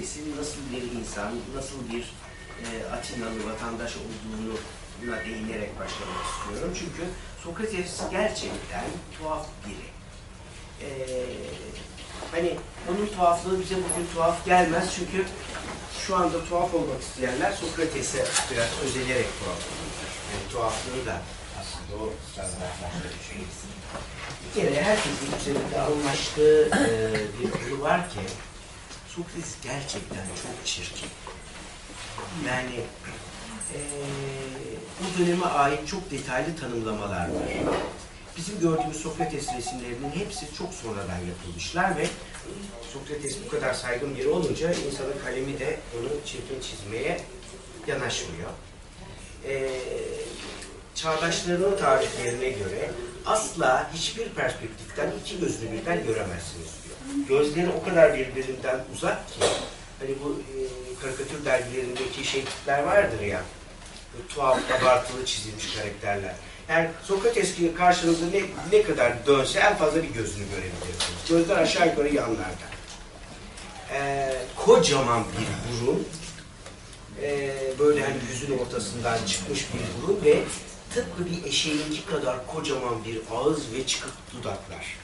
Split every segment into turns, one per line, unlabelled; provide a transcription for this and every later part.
Sokrates'in nasıl bir insan, nasıl bir e, Atinalı vatandaş olduğunu buna değinerek başlamak istiyorum. Çünkü Sokrates gerçekten tuhaf biri. Ee, hani onun tuhaflığı bize bugün tuhaf gelmez çünkü şu anda tuhaf olmak isteyenler Sokrates'e biraz özenerek tuhaf olurlar. Yani tuhaflığı da aslında o standartlarda şey. Bir kere herkesin üzerinde anlaştığı e, bir konu var ki Sokrates gerçekten çok çirkin. Yani e, bu döneme ait çok detaylı tanımlamalar var. Bizim gördüğümüz Sokrates resimlerinin hepsi çok sonradan yapılmışlar ve Sokrates bu kadar saygın biri olunca insanın kalemi de onu çirkin çizmeye yanaşmıyor. Ee, çağdaşlarının tariflerine göre asla hiçbir perspektiften iki gözlü birden göremezsiniz. Gözleri o kadar birbirinden uzak ki hani bu e, karikatür dergilerindeki şey vardır ya bu tuhaf abartılı çizilmiş karakterler. Yani Sokrates gibi karşınızda ne, ne kadar dönse en fazla bir gözünü görebilirsiniz. Gözler aşağı yukarı yanlarda. Ee, kocaman bir burun, ee, böyle hani yüzün ortasından çıkmış bir burun ve tıpkı bir eşeğinki kadar kocaman bir ağız ve çıkık dudaklar.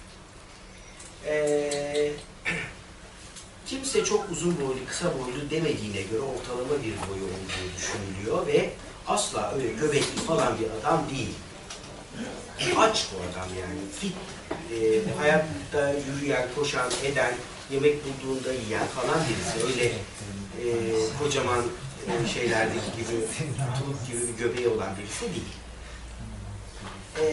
Ee, kimse çok uzun boylu, kısa boylu demediğine göre ortalama bir boyu olduğu düşünülüyor ve asla öyle göbekli falan bir adam değil. Aç bu adam yani. Fit, e, hayatta yürüyen, koşan, eden, yemek bulduğunda yiyen falan birisi. Öyle e, kocaman e, şeylerdeki gibi, tuluk gibi bir göbeği olan birisi değil. E,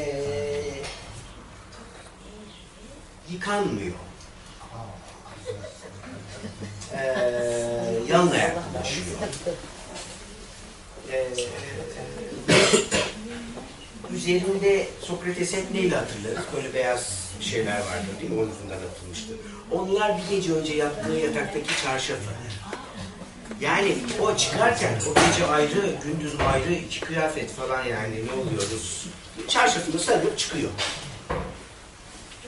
yıkanmıyor. E, yan ayak dolaşıyor. E, üzerinde Sokrates hep neyle hatırlarız? Böyle beyaz şeyler vardır değil mi? Omzundan atılmıştır. Onlar bir gece önce yattığı yataktaki çarşafı. Yani o çıkarken o gece ayrı, gündüz ayrı iki kıyafet falan yani ne oluyoruz? Çarşafını sarıp çıkıyor.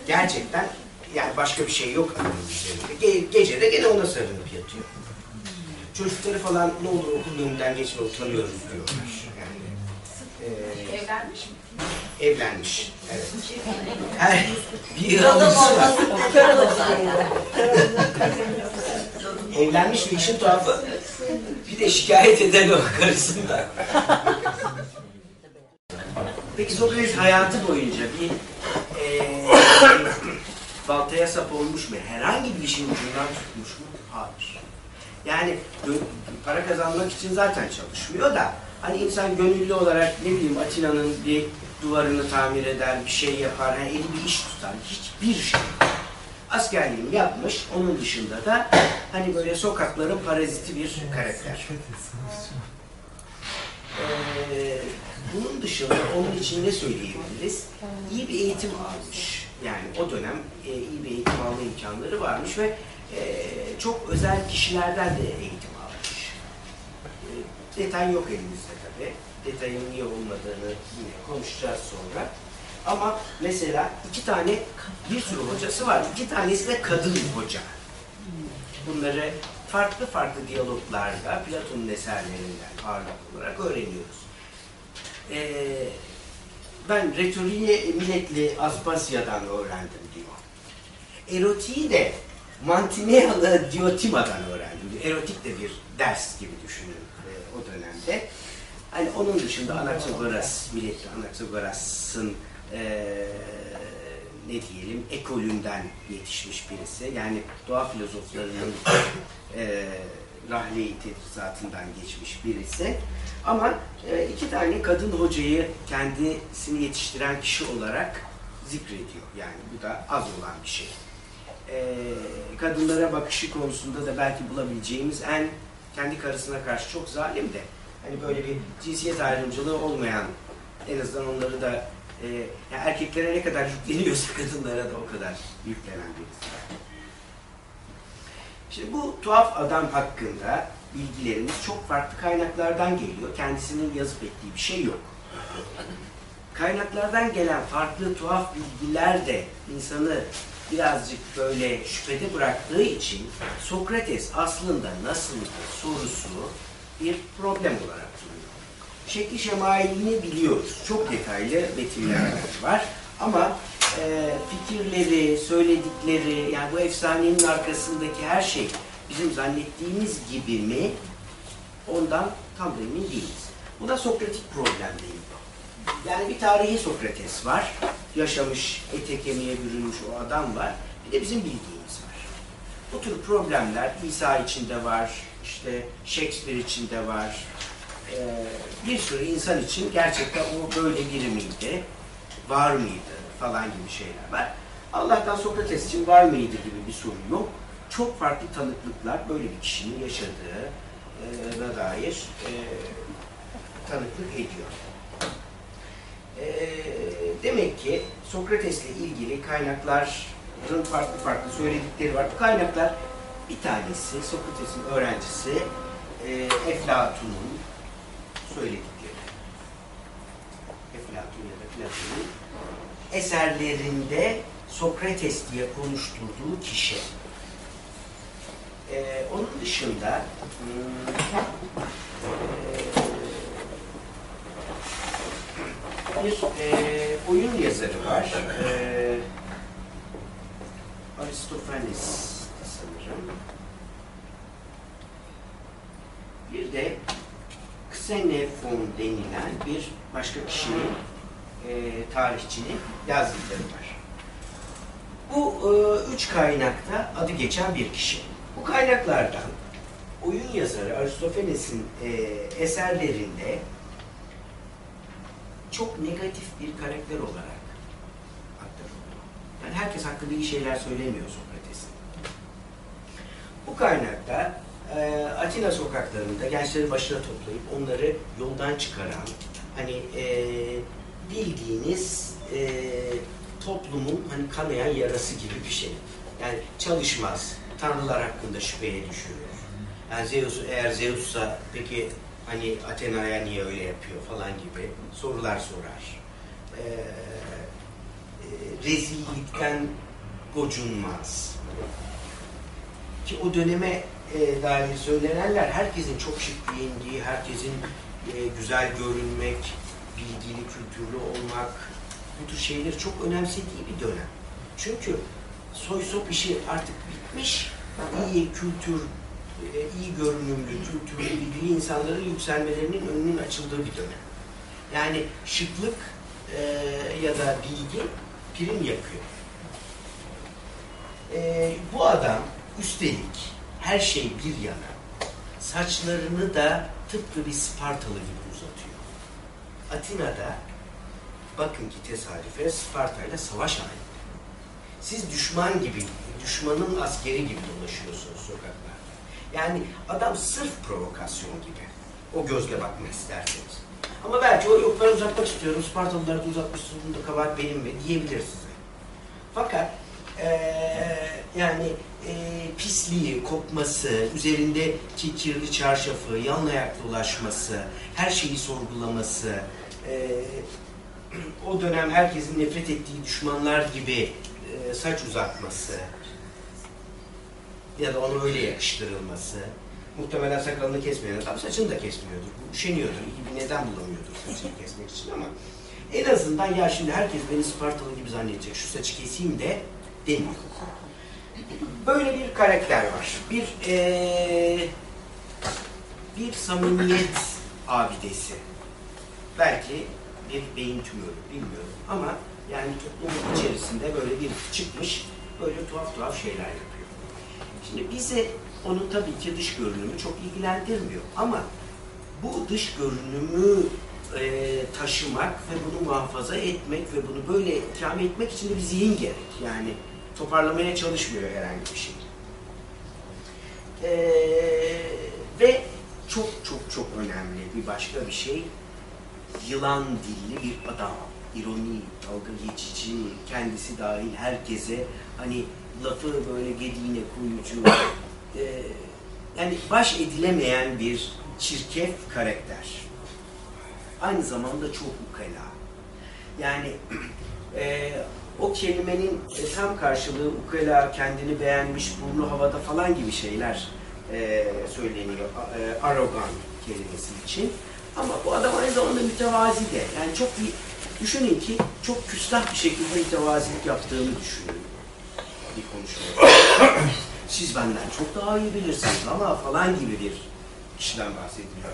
Gerçekten yani başka bir şey yok adamın üzerinde. Ge gece de gene ona sarılıp yatıyor. Çocukları falan ne olur okulun önünden geçme utanıyoruz diyorlar. Yani, e,
Evlenmiş mi?
evlenmiş. Evet. Her bir yıldız var. Evlenmiş ve işin tuhafı bir de şikayet eden o karısından. Peki Sokrates hayatı boyunca bir eee baltaya sap olmuş mu? Herhangi bir işin ucundan tutmuş mu? Hayır. Yani para kazanmak için zaten çalışmıyor da hani insan gönüllü olarak ne bileyim Atina'nın bir duvarını tamir eder, bir şey yapar, hani eli bir iş tutar. Hiçbir şey. Askerliğini yapmış, onun dışında da hani böyle sokakların paraziti bir karakter. Ee, bunun dışında onun için ne söyleyebiliriz? İyi bir eğitim almış. Yani o dönem e, iyi bir eğitim alma imkanları varmış ve e, çok özel kişilerden de eğitim almış. E, detay yok elimizde tabii. Detayın niye olmadığını yine konuşacağız sonra. Ama mesela iki tane, bir sürü hocası var. İki tanesi de kadın hoca. Bunları farklı farklı diyaloglarda Platon'un eserlerinden ağırlıklı olarak öğreniyoruz. Ee, ben retoriği Milletli Aspasya'dan öğrendim diyor. Erotiği de Mantinealı Diotima'dan öğrendim diyor. Erotik de bir ders gibi düşünün e, o dönemde. Hani onun dışında Anaxagoras, Milletli Anaxagoras'ın e, ne diyelim ekolünden yetişmiş birisi. Yani doğa filozoflarının e, rahle-i tedrisatından geçmiş birisi. Ama e, iki tane kadın hocayı kendisini yetiştiren kişi olarak zikrediyor. Yani bu da az olan bir şey. E, kadınlara bakışı konusunda da belki bulabileceğimiz en kendi karısına karşı çok zalim de hani böyle bir cinsiyet ayrımcılığı olmayan en azından onları da e, yani erkeklere ne kadar yükleniyorsa kadınlara da o kadar yüklenen birisi. Şimdi bu tuhaf adam hakkında bilgilerimiz çok farklı kaynaklardan geliyor. Kendisinin yazıp ettiği bir şey yok. Kaynaklardan gelen farklı tuhaf bilgiler de insanı birazcık böyle şüphede bıraktığı için Sokrates aslında nasıldır sorusu bir problem olarak duruyor. Şekli şemailini biliyoruz. Çok detaylı metinler var. Ama e, fikirleri, söyledikleri, yani bu efsanenin arkasındaki her şey bizim zannettiğimiz gibi mi? Ondan tam emin değiliz. Bu da Sokratik problem değil. Yani bir tarihi Sokrates var. Yaşamış, ete kemiğe bürünmüş o adam var. Bir de bizim bildiğimiz var. Bu tür problemler İsa içinde var, işte Shakespeare içinde var. Ee, bir sürü insan için gerçekten o böyle biri miydi, var mıydı falan gibi şeyler var. Allah'tan Sokrates için var mıydı gibi bir soru yok. Çok farklı tanıklıklar böyle bir kişinin yaşadığına dair e, tanıklık ediyor. E, demek ki Sokrates'le ilgili kaynakların farklı farklı söyledikleri var. Bu kaynaklar bir tanesi Sokrates'in öğrencisi e, Eflatun'un söyledikleri. Eflatun ya da Platon'un eserlerinde Sokrates diye konuşturduğu kişi. Ee, onun dışında hmm, e, bir e, oyun yazarı var. E, Aristofanes sanırım. Bir de Xenofon denilen bir başka kişinin e, tarihçinin yazdıkları var. Bu e, üç kaynakta adı geçen bir kişi. Bu kaynaklardan oyun yazarı Aristofanes'in e, eserlerinde çok negatif bir karakter olarak aktarılıyor. Yani herkes hakkında iyi şeyler söylemiyor Sokrates'in. Bu kaynakta e, Atina sokaklarında gençleri başına toplayıp onları yoldan çıkaran, hani e, bildiğiniz e, toplumun hani kanayan yarası gibi bir şey. Yani çalışmaz, tanrılar hakkında şüpheye düşürür. Yani Zeus eğer Zeus'sa peki hani Athena'ya niye öyle yapıyor falan gibi sorular sorar. Ee, e, rezillikten gocunmaz. Ki o döneme e, dair söylenenler herkesin çok şık giyindiği, herkesin e, güzel görünmek, bilgili, kültürlü olmak, bu tür şeyleri çok önemsediği bir dönem. Çünkü soy sop işi artık bitmiş, iyi kültür, e, iyi görünümlü, kültürlü, bilgili insanların yükselmelerinin önünün açıldığı bir dönem. Yani şıklık e, ya da bilgi prim yapıyor. E, bu adam üstelik her şey bir yana saçlarını da tıpkı bir Spartalı gibi uzatıyor. Atina'da bakın ki tesadüfe Sparta ile savaş halinde. Siz düşman gibi, düşmanın askeri gibi dolaşıyorsunuz sokaklarda. Yani adam sırf provokasyon gibi. O gözle bakmak isterseniz. Ama belki o yok ben uzatmak istiyorum, Spartalıları da uzatmışsın, bunda kabahat benim mi diyebilir size. Fakat ee, yani e, pisliği, kokması, üzerinde kirli çarşafı, yan ayak dolaşması, her şeyi sorgulaması, e, o dönem herkesin nefret ettiği düşmanlar gibi e, saç uzatması ya da onu öyle yakıştırılması, muhtemelen sakalını kesmeyen adam saçını da kesmiyordur. Üşeniyordur, iyi bir neden bulamıyordur saçını kesmek için ama en azından ya şimdi herkes beni Spartalı gibi zannedecek, şu saçı keseyim de demiyor. Böyle bir karakter var. Bir ee, bir samimiyet abidesi. Belki bir beyin tümörü bilmiyorum ama yani toplumun içerisinde böyle bir çıkmış böyle tuhaf tuhaf şeyler yapıyor. Şimdi bize onun tabii ki dış görünümü çok ilgilendirmiyor ama bu dış görünümü e, taşımak ve bunu muhafaza etmek ve bunu böyle ikame etmek için de bir zihin gerek. Yani toparlamaya çalışmıyor herhangi bir şey. Ee, ve çok çok çok önemli bir başka bir şey yılan dilli bir adam. İroni, dalga geçici, kendisi dahil herkese hani lafı böyle gediğine koyucu e, yani baş edilemeyen bir çirkef karakter. Aynı zamanda çok ukala. Yani e, o kelimenin e, tam karşılığı ukala, kendini beğenmiş, burnu havada falan gibi şeyler e, söyleniyor. E, arrogant kelimesi için. Ama bu adam aynı zamanda mütevazi de. Yani çok bir, düşünün ki çok küstah bir şekilde mütevazilik yaptığını düşünün. Bir konuşma. Siz benden çok daha iyi bilirsiniz ama falan gibi bir kişiden bahsediliyor.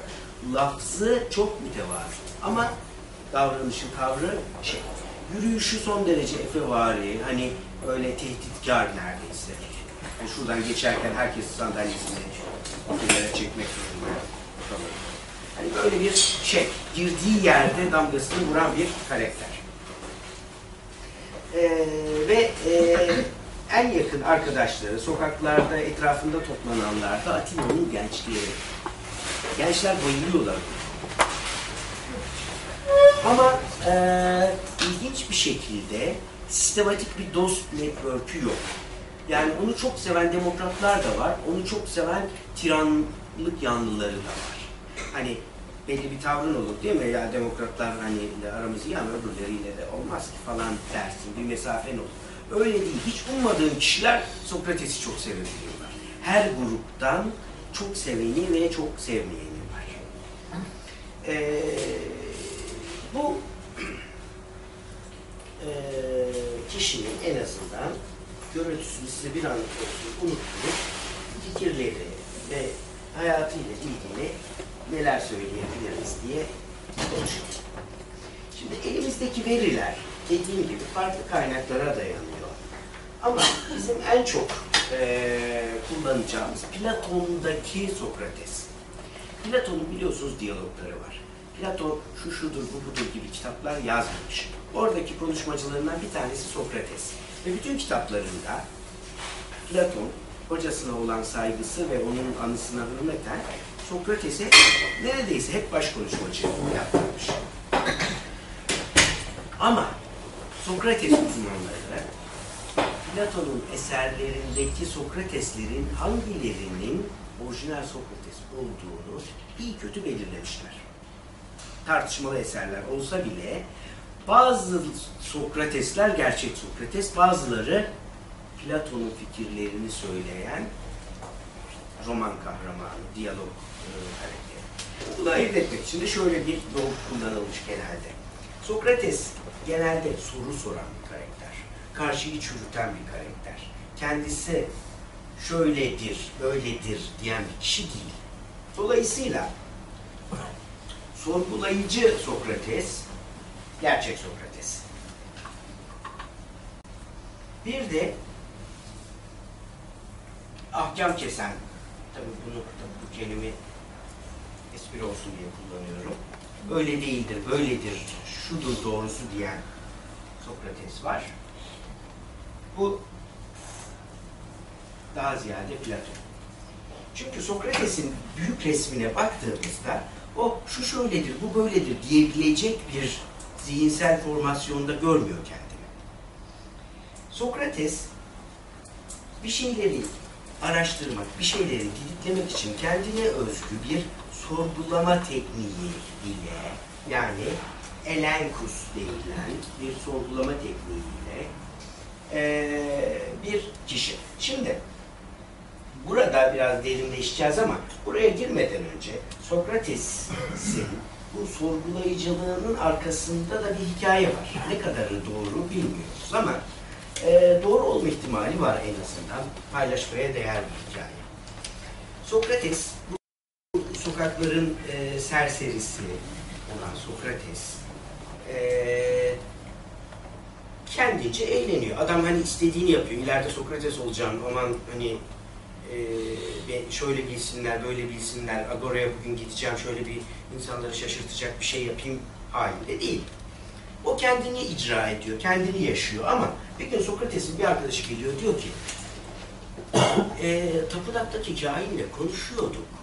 Lafzı çok mütevazi ama davranışı, tavrı şey, yürüyüşü son derece efevari, hani öyle tehditkar neredeyse. Yani şuradan geçerken herkes sandalyesini otelere çekmek zorunda kalır. Hani böyle bir şey, girdiği yerde damgasını vuran bir karakter. Ee, ve e, en yakın arkadaşları, sokaklarda etrafında toplananlar da Atilla'nın gençliği. Gençler bayılıyorlar. Ama e, ilginç bir şekilde sistematik bir dost network'ü yok. Yani onu çok seven demokratlar da var, onu çok seven tiranlık yanlıları da var. Hani belli bir tavrın olur değil mi? Ya demokratlar hani aramız iyi ama öbürleriyle de olmaz ki falan dersin, bir mesafen olur. Öyle değil. Hiç ummadığın kişiler Sokrates'i çok sevebiliyorlar. Her gruptan çok seveni ve çok sevmeyeni var. Ee, bu e, kişinin en azından görüntüsünü size bir anlık olsun unuttuğu fikirleri ve hayatıyla ilgili neler söyleyebiliriz diye konuşalım. Şimdi elimizdeki veriler dediğim gibi farklı kaynaklara dayanıyor. Ama bizim en çok e, kullanacağımız Platon'daki Sokrates. Platon'un biliyorsunuz diyalogları var. Platon şu şudur bu budur gibi kitaplar yazmamış. Oradaki konuşmacılarından bir tanesi Sokrates. Ve bütün kitaplarında Platon hocasına olan saygısı ve onun anısına hürmeten Sokrates'e neredeyse hep baş konuşmacı yaptırmış. Ama Sokrates uzmanları Platon'un eserlerindeki Sokrateslerin hangilerinin orijinal Sokrates olduğunu iyi kötü belirlemişler. Tartışmalı eserler olsa bile bazı Sokratesler gerçek Sokrates, bazıları Platon'un fikirlerini söyleyen roman kahramanı, diyalog. Bunu ayırt etmek için de şöyle bir yol kullanılmış genelde. Sokrates genelde soru soran bir karakter. Karşıyı çürüten bir karakter. Kendisi şöyledir, böyledir diyen bir kişi değil. Dolayısıyla sorgulayıcı Sokrates, gerçek Sokrates. Bir de ahkam kesen, tabii bunu bu kelime espri olsun diye kullanıyorum. Öyle değildir, böyledir, şudur doğrusu diyen Sokrates var. Bu daha ziyade Platon. Çünkü Sokrates'in büyük resmine baktığımızda o şu şöyledir, bu böyledir diyebilecek bir zihinsel formasyonda görmüyor kendini. Sokrates bir şeyleri araştırmak, bir şeyleri didiklemek için kendine özgü bir sorgulama tekniği ile yani elenkus denilen bir sorgulama tekniğiyle e, bir kişi. Şimdi burada biraz derinleşeceğiz ama buraya girmeden önce Sokrates'in bu sorgulayıcılığının arkasında da bir hikaye var. Ne kadarı doğru bilmiyoruz ama e, doğru olma ihtimali var en azından. Paylaşmaya değer bir hikaye. Sokrates, sokakların e, serserisi olan Sokrates, e, kendince eğleniyor. Adam hani istediğini yapıyor. İleride Sokrates olacağım. Aman hani e, şöyle bilsinler, böyle bilsinler. Agora'ya bugün gideceğim. Şöyle bir insanları şaşırtacak bir şey yapayım halinde değil. O kendini icra ediyor, kendini yaşıyor ama bir gün Sokrates'in bir arkadaşı geliyor diyor ki e, tapınaktaki cahille konuşuyorduk.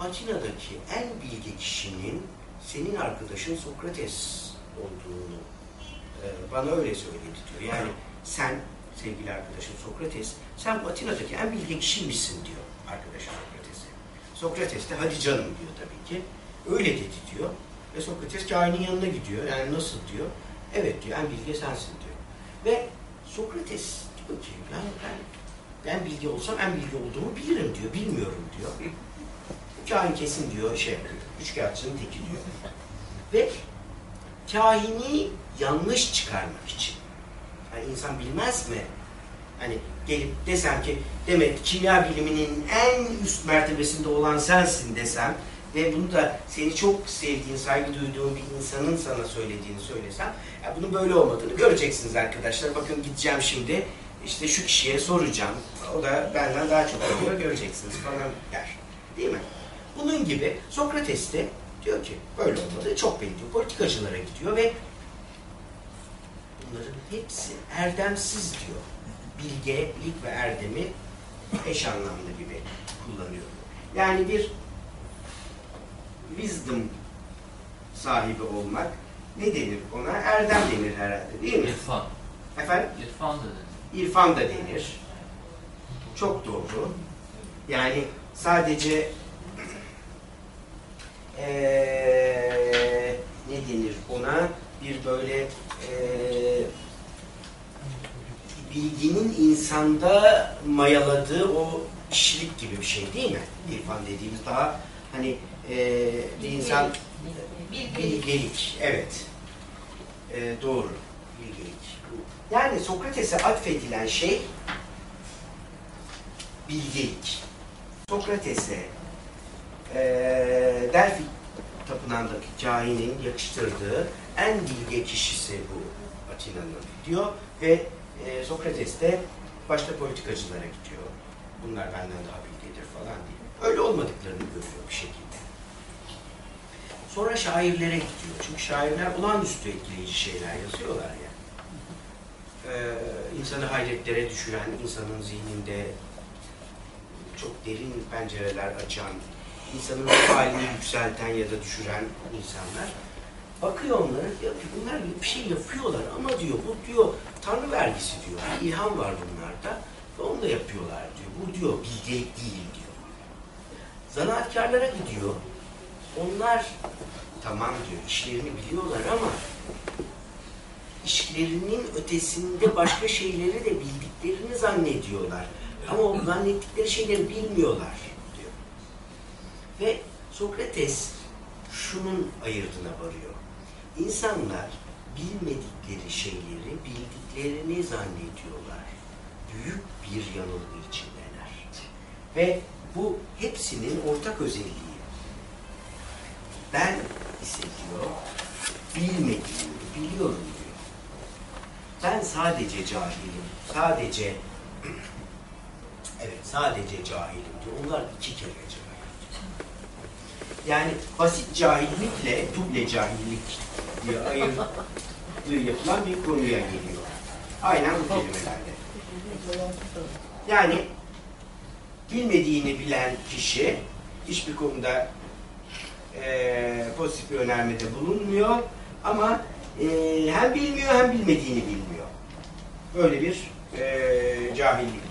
Atina'daki en bilge kişinin senin arkadaşın Sokrates olduğunu e, bana öyle söyledi diyor. Yani sen sevgili arkadaşım Sokrates, sen bu Atina'daki en bilge kişiymişsin diyor arkadaşı Sokrates'e. Sokrates de hadi canım diyor tabii ki. Öyle dedi diyor. Ve Sokrates kahinin yanına gidiyor. Yani nasıl diyor? Evet diyor, en bilge sensin diyor. Ve Sokrates diyor ki ben, ben, ben bilgi olsam en bilgi olduğumu bilirim diyor. Bilmiyorum diyor. Kahin kesin diyor şey yapıyor. Üçkağıtçının teki diyor. Ve kahini yanlış çıkarmak için. Yani insan bilmez mi? Hani gelip desem ki demek kimya biliminin en üst mertebesinde olan sensin desem ve bunu da seni çok sevdiğin, saygı duyduğun bir insanın sana söylediğini söylesem ya bunun böyle olmadığını göreceksiniz arkadaşlar. Bakın gideceğim şimdi işte şu kişiye soracağım. O da benden daha çok biliyor göreceksiniz falan der. Değil mi? Bunun gibi Sokrates de diyor ki böyle olmadı çok belli diyor. Politikacılara gidiyor ve bunların hepsi erdemsiz diyor. Bilgelik ve erdemi eş anlamlı gibi kullanıyor. Yani bir wisdom sahibi olmak ne denir ona? Erdem denir herhalde değil mi?
İrfan.
Efendim?
İrfan da dedi.
İrfan da denir. Çok doğru. Yani sadece ne denir ona? Bir böyle eee, bilginin insanda mayaladığı o kişilik gibi bir şey değil mi? İrfan dediğimiz daha hani eee bir insan Bilgelik, evet. Ee, doğru. Bilgelik. Yani Sokrates'e atfedilen şey bilgelik. Sokrates'e eee Delphi tapınağındaki kahinin yakıştırdığı en bilge kişisi bu Atina'nın diyor ve e, Sokrates de başta politikacılara gidiyor. Bunlar benden daha bilgedir falan diye. Öyle olmadıklarını görüyor bir şekilde. Sonra şairlere gidiyor. Çünkü şairler olağanüstü etkileyici şeyler yazıyorlar ya. Ee, insanı hayretlere düşüren, insanın zihninde çok derin pencereler açan, insanın ruh halini yükselten ya da düşüren insanlar. Bakıyor onlara diyor ki bunlar bir şey yapıyorlar ama diyor bu diyor Tanrı vergisi diyor. Bir ilham var bunlarda ve onu da yapıyorlar diyor. Bu diyor bilgelik değil diyor. Zanaatkarlara gidiyor. Onlar tamam diyor işlerini biliyorlar ama işlerinin ötesinde başka şeyleri de bildiklerini zannediyorlar. Ama o zannettikleri şeyleri bilmiyorlar. Ve Sokrates şunun ayırdına varıyor. İnsanlar bilmedikleri şeyleri bildiklerini zannediyorlar. Büyük bir yanılgı içindeler. Ve bu hepsinin ortak özelliği. Ben ise diyor, bilmediğimi biliyorum diyor. Ben sadece cahilim, sadece evet sadece cahilim diyor. Onlar iki kere cahil. Yani basit cahillikle duble cahillik diye ayırdığı yapılan bir konuya geliyor. Aynen bu kelimelerle. Yani bilmediğini bilen kişi hiçbir konuda e, pozitif bir önermede bulunmuyor ama e, hem bilmiyor hem bilmediğini bilmiyor. Böyle bir e, cahillik.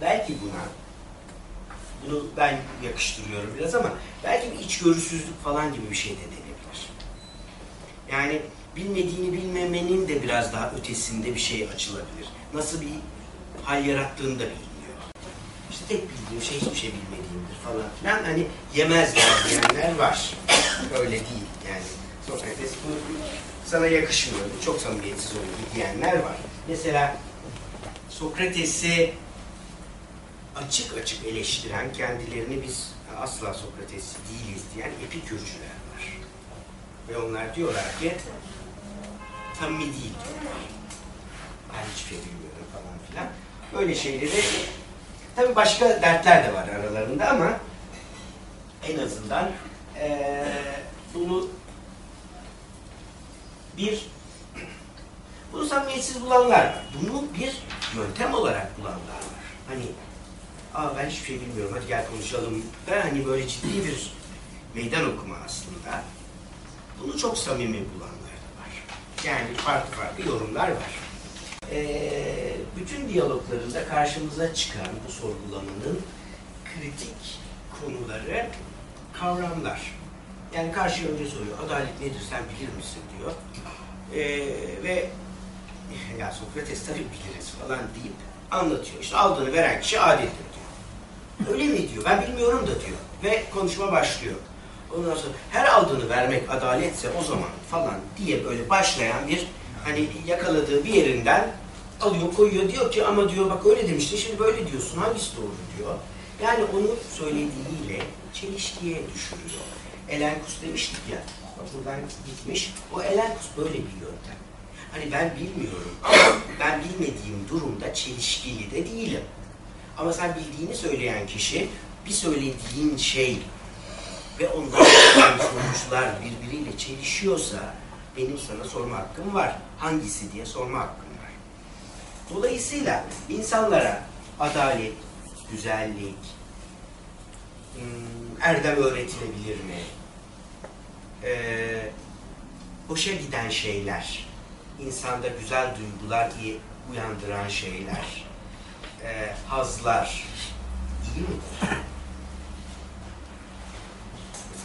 Belki buna bunu ben yakıştırıyorum biraz ama belki bir içgörüsüzlük falan gibi bir şey de denebilir. Yani bilmediğini bilmemenin de biraz daha ötesinde bir şey açılabilir. Nasıl bir hal yarattığını da bilmiyor. İşte tek bildiğim şey hiçbir şey bilmediğimdir falan filan. Hani yemezler diyenler var. Öyle değil yani. Sokrates bu sana yakışmıyor, çok samimiyetsiz oldu diyenler var. Mesela Sokrates'i açık açık eleştiren, kendilerini biz asla Sokrates değiliz diyen epikürcüler var. Ve onlar diyorlar ki samimi değil diyorlar. Ben hiçbir şey falan filan. Böyle şeyleri tabii başka dertler de var aralarında ama en azından eee, bunu bir bunu samimiyetsiz bulanlar. Bunu bir yöntem olarak bulanlar var. Hani Aa ben hiçbir şey bilmiyorum hadi gel konuşalım. Ben hani böyle ciddi bir meydan okuma aslında. Bunu çok samimi bulanlar da var. Yani farklı farklı yorumlar var. Ee, bütün diyaloglarında karşımıza çıkan bu sorgulamanın kritik konuları kavramlar. Yani karşı önce soruyor, adalet nedir sen bilir misin diyor. Ee, ve ya Sokrates tabii biliriz falan deyip anlatıyor. İşte aldığını veren kişi adildir. Öyle mi diyor? Ben bilmiyorum da diyor. Ve konuşma başlıyor. Ondan sonra her aldığını vermek adaletse o zaman falan diye böyle başlayan bir hani yakaladığı bir yerinden alıyor koyuyor diyor ki ama diyor bak öyle demiştin şimdi böyle diyorsun hangisi doğru diyor. Yani onu söylediğiyle çelişkiye düşürüyor. Elenkus demiştik ya bak buradan gitmiş. O Elenkus böyle bir yöntem. Hani ben bilmiyorum ama ben bilmediğim durumda çelişkili de değilim. Ama sen bildiğini söyleyen kişi bir söylediğin şey ve ondan sonuçlar birbiriyle çelişiyorsa benim sana sorma hakkım var. Hangisi diye sorma hakkım var. Dolayısıyla insanlara adalet, güzellik, hmm, erdem öğretilebilir mi? Ee, hoşa giden şeyler, insanda güzel duygular iyi uyandıran şeyler, e, hazlar?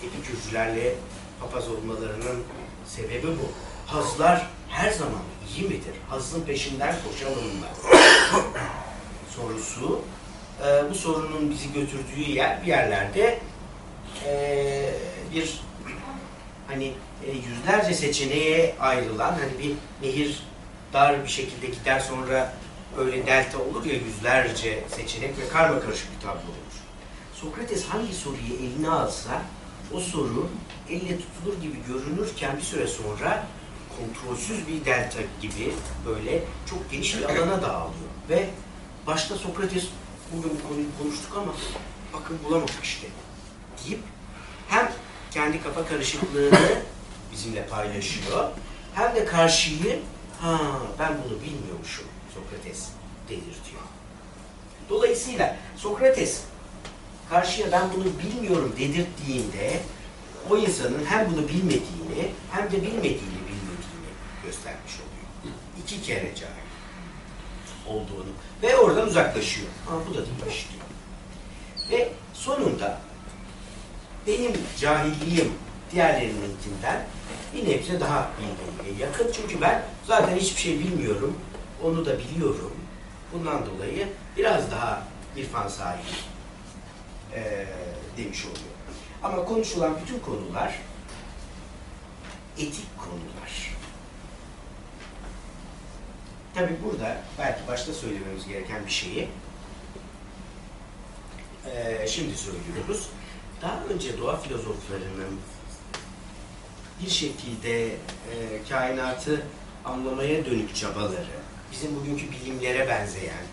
Epikürcülerle papaz olmalarının sebebi bu. Hazlar her zaman iyi midir? Hazın peşinden koşalım mı? Sorusu. E, bu sorunun bizi götürdüğü yer bir yerlerde e, bir hani e, yüzlerce seçeneğe ayrılan hani bir nehir dar bir şekilde gider sonra böyle delta olur ya yüzlerce seçenek ve karma karışık bir tablo olur. Sokrates hangi soruyu eline alsa o soru elle tutulur gibi görünürken bir süre sonra kontrolsüz bir delta gibi böyle çok geniş bir alana dağılıyor. Ve başta Sokrates bugün bu konuyu konuştuk ama bakın bulamadık işte deyip hem kendi kafa karışıklığını bizimle paylaşıyor hem de karşıyı ha ben bunu bilmiyormuşum Sokrates delirtiyor. Dolayısıyla Sokrates karşıya ben bunu bilmiyorum dedirttiğinde o insanın hem bunu bilmediğini hem de bilmediğini bilmediğini göstermiş oluyor. İki kere cahil olduğunu ve oradan uzaklaşıyor. Ama bu da değilmiş diyor. Ve sonunda benim cahilliğim diğerlerininkinden bir nebze daha bilgiliğe yakın. Çünkü ben zaten hiçbir şey bilmiyorum. Onu da biliyorum. Bundan dolayı biraz daha irfan sahibi e, demiş oluyor. Ama konuşulan bütün konular etik konular. Tabi burada belki başta söylememiz gereken bir şeyi e, şimdi söylüyoruz. Daha önce doğa filozoflarının bir şekilde e, kainatı anlamaya dönük çabaları, bizim bugünkü bilimlere benzeyen,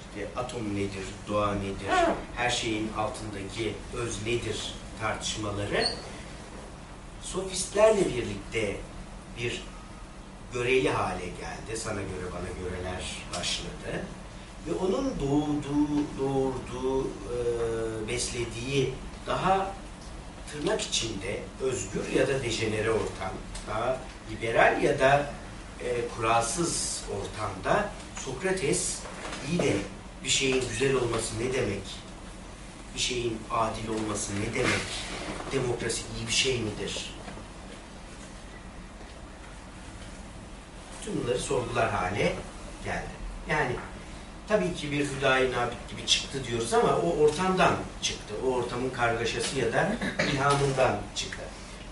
işte atom nedir, doğa nedir, her şeyin altındaki öz nedir tartışmaları, sofistlerle birlikte bir göreli hale geldi. Sana göre bana göreler başladı. Ve onun doğduğu, doğurduğu, e, beslediği daha tırnak içinde özgür ya da dejenere ortam, daha liberal ya da e, kuralsız ortamda Sokrates iyi de bir şeyin güzel olması ne demek? Bir şeyin adil olması ne demek? Demokrasi iyi bir şey midir? Bütün bunları sorgular hale geldi. Yani tabii ki bir Hüdayi Nabit gibi çıktı diyoruz ama o ortamdan çıktı. O ortamın kargaşası ya da ilhamından çıktı.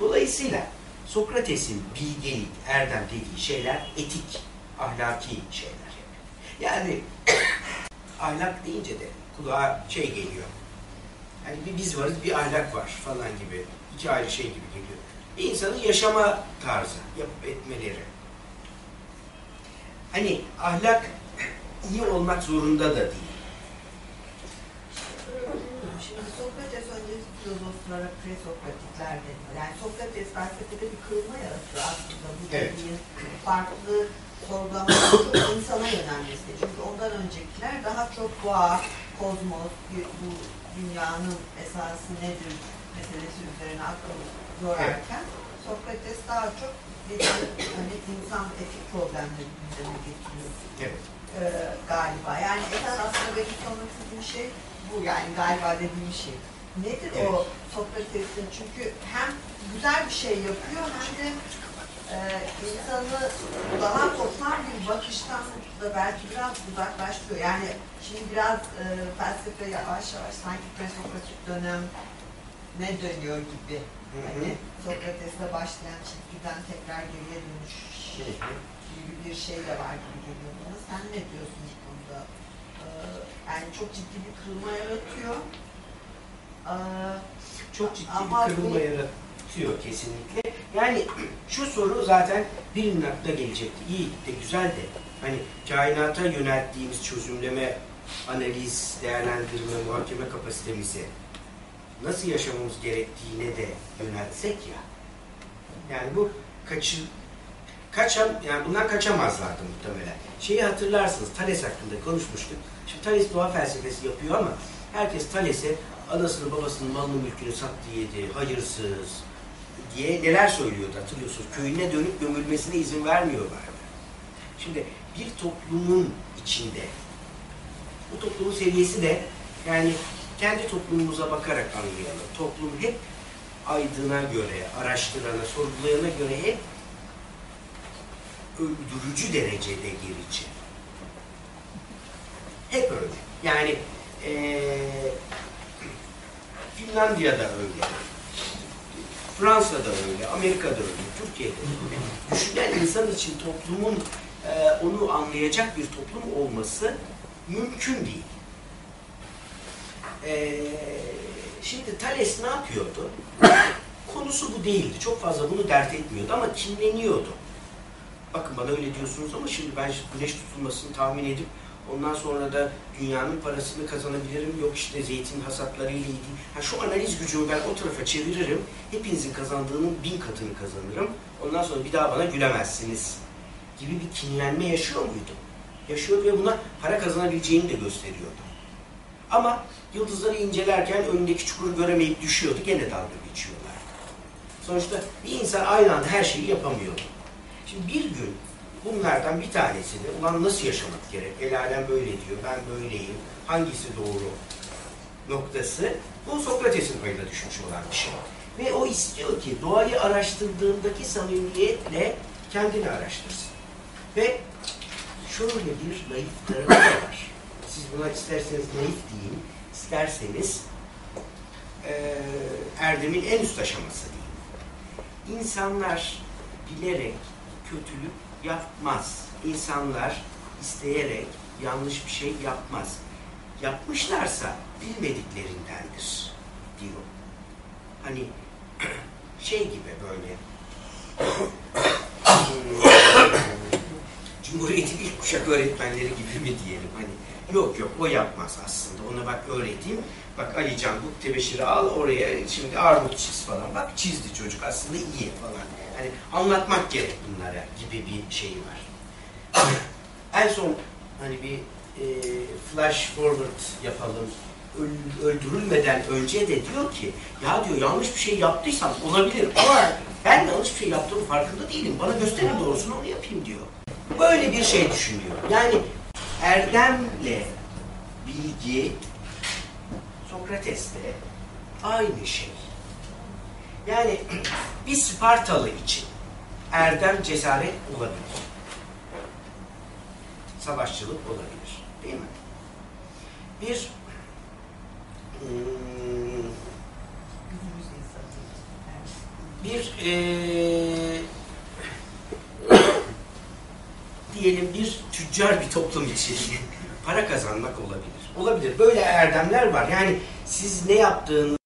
Dolayısıyla Sokrates'in bilgelik, erdem dediği şeyler etik, ahlaki şeyler. Yani ahlak deyince de kulağa şey geliyor. Yani bir biz varız, bir ahlak var falan gibi. iki ayrı şey gibi geliyor. Bir insanın yaşama tarzı, yapıp etmeleri. Hani ahlak iyi olmak zorunda da değil.
Şimdi Sokrates öncesi filozoflara presokratikler deniyor. Yani Sokrates felsefede bir kırılma yaratıyor aslında bu
Evet.
dediğin farklı sorgulamalar çok insana yönelmesi. Çünkü ondan öncekiler daha çok doğa, kozmos, bu- dünyanın esası nedir meselesi üzerine akıl yorarken Sokrates daha çok dediğin hani insan etik problemleri gündeme getiriyor
Evet.
e, galiba. Yani esas aslında benim sormak istediğim şey bu yani galiba dediğim şey. Nedir o
Evet.
Sokrates'in? Çünkü hem güzel bir şey yapıyor hem de e, insanı daha toplam bir bakıştan da belki biraz uzaklaştırıyor. Yani şimdi biraz e, felsefe yavaş yavaş sanki presokratik döneme dönüyor gibi.
Hı hı.
Hani Sokrates'le başlayan çizgiden tekrar geriye dönüş gibi bir şey de var gibi geliyor bana. Sen ne diyorsun bu konuda? Ee, yani çok ciddi bir kırılma yaratıyor.
Çok ciddi bir kırılma yaratıyor kesinlikle. Yani şu soru zaten birinin aklına gelecekti. İyi de güzel de hani kainata yönelttiğimiz çözümleme, analiz, değerlendirme, muhakeme kapasitemizi nasıl yaşamamız gerektiğine de yöneltsek ya. Yani bu kaçı kaçam yani bundan kaçamazlardı muhtemelen. Şeyi hatırlarsınız Thales hakkında konuşmuştuk. Şimdi Thales doğa felsefesi yapıyor ama herkes Thales'e anasını babasının malını mülkünü sattı yedi, hayırsız diye neler söylüyordu hatırlıyorsunuz. Köyüne dönüp gömülmesine izin vermiyorlardı. Şimdi bir toplumun içinde bu toplumun seviyesi de yani kendi toplumumuza bakarak anlayalım. Toplum hep aydına göre, araştırana, sorgulayana göre hep öldürücü derecede gerici. Hep öyle. Yani eee Finlandiya'da öyle. Fransa'da öyle, Amerika'da öyle, Türkiye'de öyle. Düşünen insan için toplumun eee, onu anlayacak bir toplum olması mümkün değil. Eee, şimdi Thales ne yapıyordu? Konusu bu değildi. Çok fazla bunu dert etmiyordu ama kinleniyordu. Bakın bana öyle diyorsunuz ama şimdi ben güneş tutulmasını tahmin edip ondan sonra da dünyanın parasını kazanabilirim. Yok işte zeytin hasatlarıyla ilgili. Ha şu analiz gücümü ben o tarafa çeviririm. Hepinizin kazandığının bin katını kazanırım. Ondan sonra bir daha bana gülemezsiniz gibi bir kinlenme yaşıyor muydu? Yaşıyordu ve buna para kazanabileceğini de gösteriyordu. Ama yıldızları incelerken önündeki çukuru göremeyip düşüyordu. Gene dalga geçiyorlar. Sonuçta bir insan aynı anda her şeyi yapamıyordu. Şimdi bir gün bunlardan bir tanesini, ulan nasıl yaşamak gerek? El alem böyle diyor, ben böyleyim, hangisi doğru noktası, bu Sokrates'in payına düşmüş olan bir şey. Ve o istiyor ki doğayı araştırdığındaki samimiyetle kendini araştırsın. Ve şöyle bir naif tarafı da var. Siz buna isterseniz naif deyin, isterseniz eee erdemin en üst aşaması deyin. İnsanlar bilerek kötülük yapmaz. İnsanlar isteyerek yanlış bir şey yapmaz. Yapmışlarsa bilmediklerindendir diyor. Hani şey gibi böyle Cumhuriyet'in ilk kuşak öğretmenleri gibi mi diyelim hani yok yok o yapmaz aslında. Ona bak öğreteyim bak Ali Can bu tebeşiri al oraya şimdi armut çiz falan. Bak çizdi çocuk aslında iyi falan. Hani anlatmak gerek bunlara gibi bir şey var. En son hani bir e, flash forward yapalım. Öl- öldürülmeden önce de diyor ki ya diyor yanlış bir şey yaptıysam olabilir ama ben yanlış bir şey yaptığım farkında değilim. Bana gösterin doğrusunu onu yapayım diyor. Böyle bir şey düşünüyor. Yani erdemle bilgi Sokrates'te aynı şey. Yani bir Spartalı için erdem cesaret olabilir. Savaşçılık olabilir. Değil mi? Bir hmm, bir eee diyelim bir tüccar bir toplum için para kazanmak olabilir. Olabilir. Böyle erdemler var. Yani siz ne yaptığınızda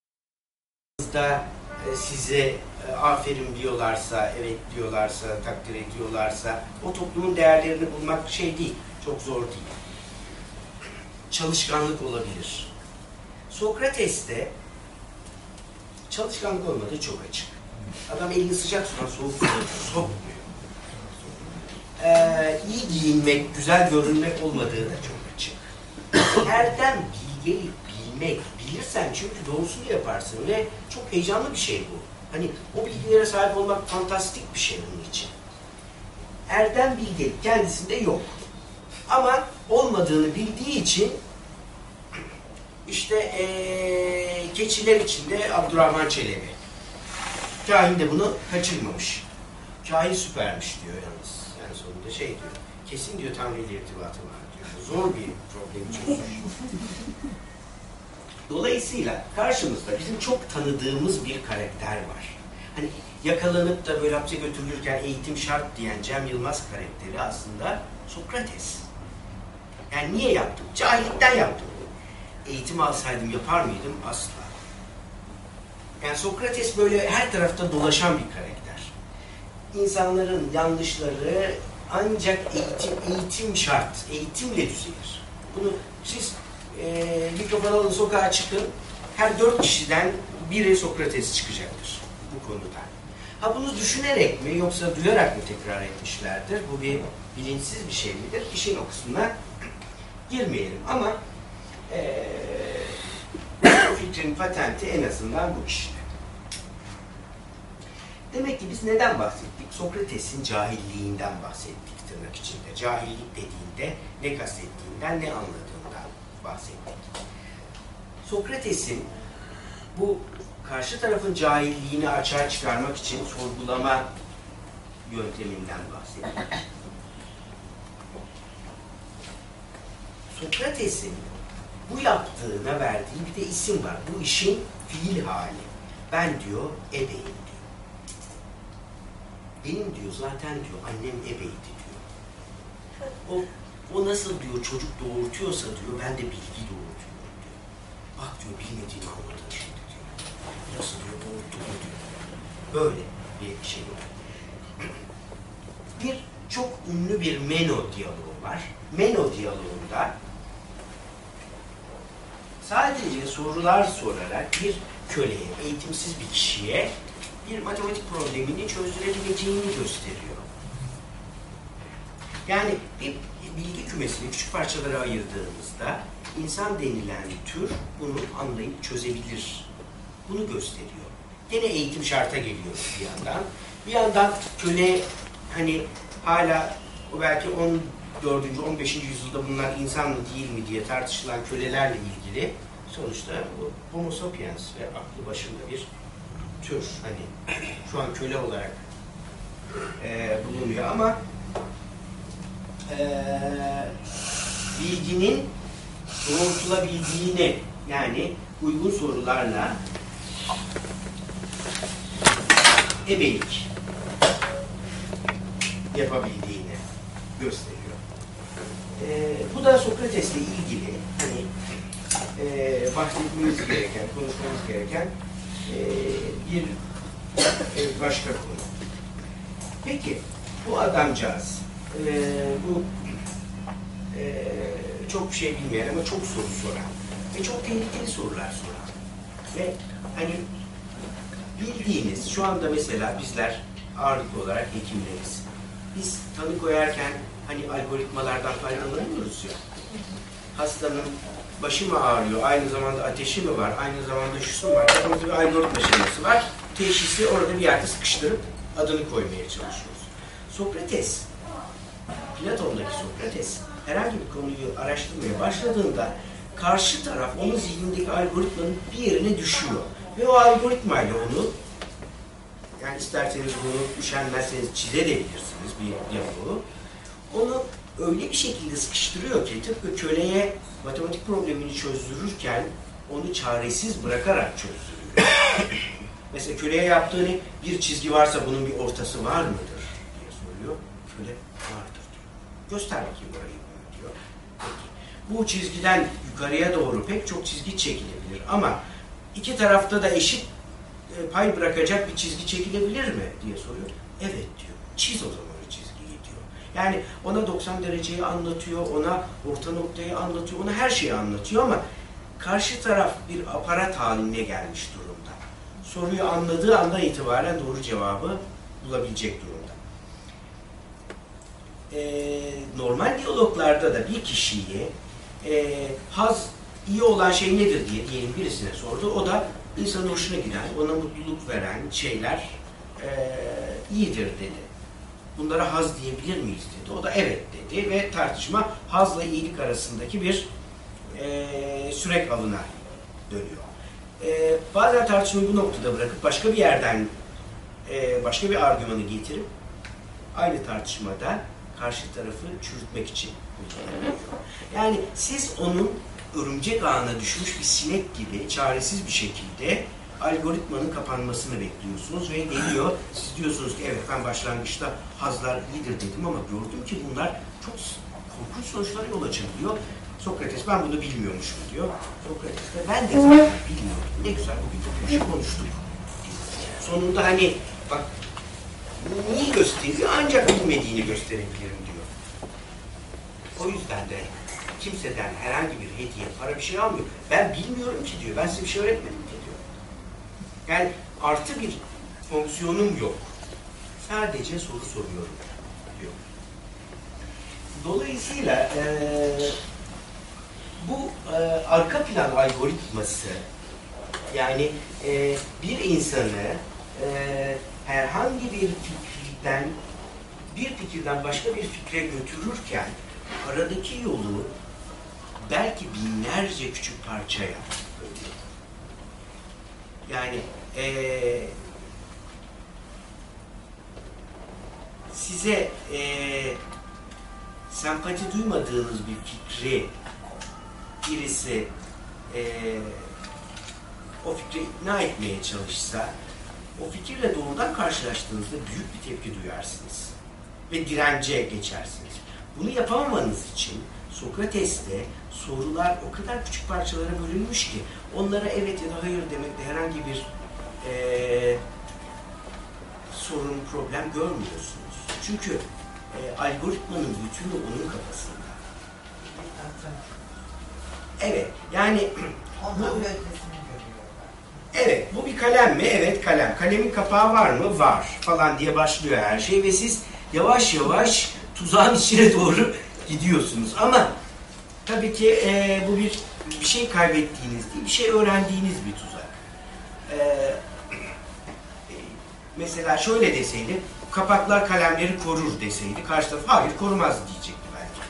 e, size e, aferin diyorlarsa, evet diyorlarsa, takdir ediyorlarsa o toplumun değerlerini bulmak şey değil. Çok zor değil. Çalışkanlık olabilir. Sokrates'te çalışkanlık olmadığı çok açık. Adam elini sıcak sudan soğuk suya. Ee, iyi giyinmek, güzel görünmek olmadığı da çok açık. Erdem bilgeyi bilmek, bilirsen çünkü doğrusunu yaparsın ve çok heyecanlı bir şey bu. Hani o bilgilere sahip olmak fantastik bir şey bunun için. Erdem bilgelik kendisinde yok. Ama olmadığını bildiği için işte ee, keçiler içinde Abdurrahman Çelebi. Kahin de bunu kaçırmamış. Cahil süpermiş diyor yalnız. Şey diyor. Kesin diyor Tanrı ile irtibatı var diyor. Zor bir problemi çözmüş. Dolayısıyla karşımızda bizim çok tanıdığımız bir karakter var. Hani yakalanıp da böyle hapse götürülürken eğitim şart diyen Cem Yılmaz karakteri aslında Sokrates. Yani niye yaptım? Cahillikten yaptım. Eğitim alsaydım yapar mıydım? Asla. Yani Sokrates böyle her tarafta dolaşan bir karakter. İnsanların yanlışları ancak eğitim, eğitim şart, eğitimle düzelir. Bunu siz e, mikrofon alın sokağa çıkın, her dört kişiden biri Sokrates çıkacaktır bu konuda. Ha bunu düşünerek mi yoksa duyarak mı tekrar etmişlerdir? Bu bir bilinçsiz bir şey midir? İşin o kısmına girmeyelim ama e, fikrin patenti en azından bu işte. Demek ki biz neden bahsettik? Sokrates'in cahilliğinden bahsettik tırnak içinde. Cahillik dediğinde ne kastettiğinden, ne anladığından bahsettik. Sokrates'in bu karşı tarafın cahilliğini açığa çıkarmak için sorgulama yönteminden bahsettik. Sokrates'in bu yaptığına verdiği bir de isim var. Bu işin fiil hali. Ben diyor ebeyim. Benim diyor zaten diyor annem ebeydi diyor. O, o nasıl diyor çocuk doğurtuyorsa diyor ben de bilgi doğurtuyorum diyor. Bak diyor bilmediğini anladın şimdi diyor. Nasıl diyor doğurttuğunu diyor. Böyle bir şey yok. Bir çok ünlü bir Meno diyaloğu var. Meno diyaloğunda sadece sorular sorarak bir köleye, eğitimsiz bir kişiye bir matematik problemini çözdürebileceğini gösteriyor. Yani bir bilgi kümesini küçük parçalara ayırdığımızda insan denilen tür bunu anlayıp çözebilir. Bunu gösteriyor. Gene eğitim şarta geliyor bir yandan. Bir yandan köle hani hala o belki 14. 15. yüzyılda bunlar insan mı değil mi diye tartışılan kölelerle ilgili sonuçta bu homo sapiens ve aklı başında bir tür hani şu an köle olarak e, bulunuyor ama e, bilginin doğrultulabildiğini yani uygun sorularla ebelik yapabildiğini gösteriyor. E, bu da Sokrates'le ilgili hani e, bahsetmemiz gereken, konuşmamız gereken e, bir başka konu. Peki bu adamcağız e, bu e, çok bir şey bilmeyen ama çok soru soran ve çok tehlikeli sorular soran ve hani bildiğiniz şu anda mesela bizler ağırlıklı olarak hekimleriz. Biz tanı koyarken hani algoritmalardan faydalanıyoruz ya. Hastanın başı mı ağrıyor, aynı zamanda ateşi mi var, aynı zamanda şusu mu var, orada bir algoritma şeması var. Teşhisi orada bir yerde sıkıştırıp adını koymaya çalışıyoruz. Sokrates, Platon'daki Sokrates herhangi bir konuyu araştırmaya başladığında karşı taraf onun zihnindeki algoritmanın bir yerine düşüyor. Ve o algoritmayla onu yani isterseniz bunu üşenmezseniz çizebilirsiniz bir diyaloğu. Onu öyle bir şekilde sıkıştırıyor ki tıpkı köleye matematik problemini çözdürürken onu çaresiz bırakarak çözdürüyor. Mesela köleye yaptığı ne? Bir çizgi varsa bunun bir ortası var mıdır? diye soruyor. Köle vardır diyor. Göster bakayım orayı diyor. Peki. Bu çizgiden yukarıya doğru pek çok çizgi çekilebilir ama iki tarafta da eşit e, pay bırakacak bir çizgi çekilebilir mi diye soruyor. Evet diyor. Çiz o zaman. Yani ona 90 dereceyi anlatıyor, ona orta noktayı anlatıyor, ona her şeyi anlatıyor ama karşı taraf bir aparat haline gelmiş durumda. Soruyu anladığı andan itibaren doğru cevabı bulabilecek durumda. Ee, normal diyaloglarda da bir kişiyi e, haz iyi olan şey nedir diye diyelim birisine sordu. O da insanın hoşuna giden, ona mutluluk veren şeyler e, iyidir dedi. Bunlara haz diyebilir miyiz dedi. O da evet dedi ve tartışma hazla iyilik arasındaki bir e, sürek alına dönüyor. E, bazen tartışmayı bu noktada bırakıp başka bir yerden e, başka bir argümanı getirip aynı tartışmada karşı tarafı çürütmek için. Yani siz onun örümcek ağına düşmüş bir sinek gibi çaresiz bir şekilde algoritmanın kapanmasını bekliyorsunuz ve geliyor. Siz diyorsunuz ki evet ben başlangıçta hazlar iyidir dedim ama gördüm ki bunlar çok korkunç sonuçlara yol açabiliyor. Sokrates ben bunu bilmiyormuşum diyor. Sokrates de ben de zaten bilmiyordum. Ne güzel bugün çok bir şey konuştuk. Sonunda hani bak neyi gösteriyor ancak bilmediğini gösterebilirim diyor. O yüzden de kimseden herhangi bir hediye, para bir şey almıyor. Ben bilmiyorum ki diyor. Ben size bir şey öğretmedim. Yani artı bir fonksiyonum yok. Sadece soru soruyorum diyor. Dolayısıyla eee, bu eee, arka plan algoritması yani eee, bir insanı eee, herhangi bir fikirden bir fikirden başka bir fikre götürürken aradaki yolu belki binlerce küçük parçaya. Yani eee, size eee, sempati duymadığınız bir fikri birisi eee, o fikri ikna etmeye çalışsa o fikirle doğrudan karşılaştığınızda büyük bir tepki duyarsınız ve dirence geçersiniz. Bunu yapamamanız için Sokrates'te sorular o kadar küçük parçalara bölünmüş ki onlara evet ya da hayır demekte herhangi bir eee, sorun, problem görmüyorsunuz. Çünkü eee, algoritmanın bütünü onun kafasında. Evet, yani
Ondan.
Evet, bu bir kalem mi? Evet, kalem. Kalemin kapağı var mı? Var. Falan diye başlıyor her şey ve siz yavaş yavaş tuzağın içine doğru gidiyorsunuz. Ama tabii ki e, bu bir bir şey kaybettiğiniz değil, bir şey öğrendiğiniz bir tuzak. E, e, mesela şöyle deseydi, kapaklar kalemleri korur deseydi, karşı taraf hayır korumaz diyecekti belki.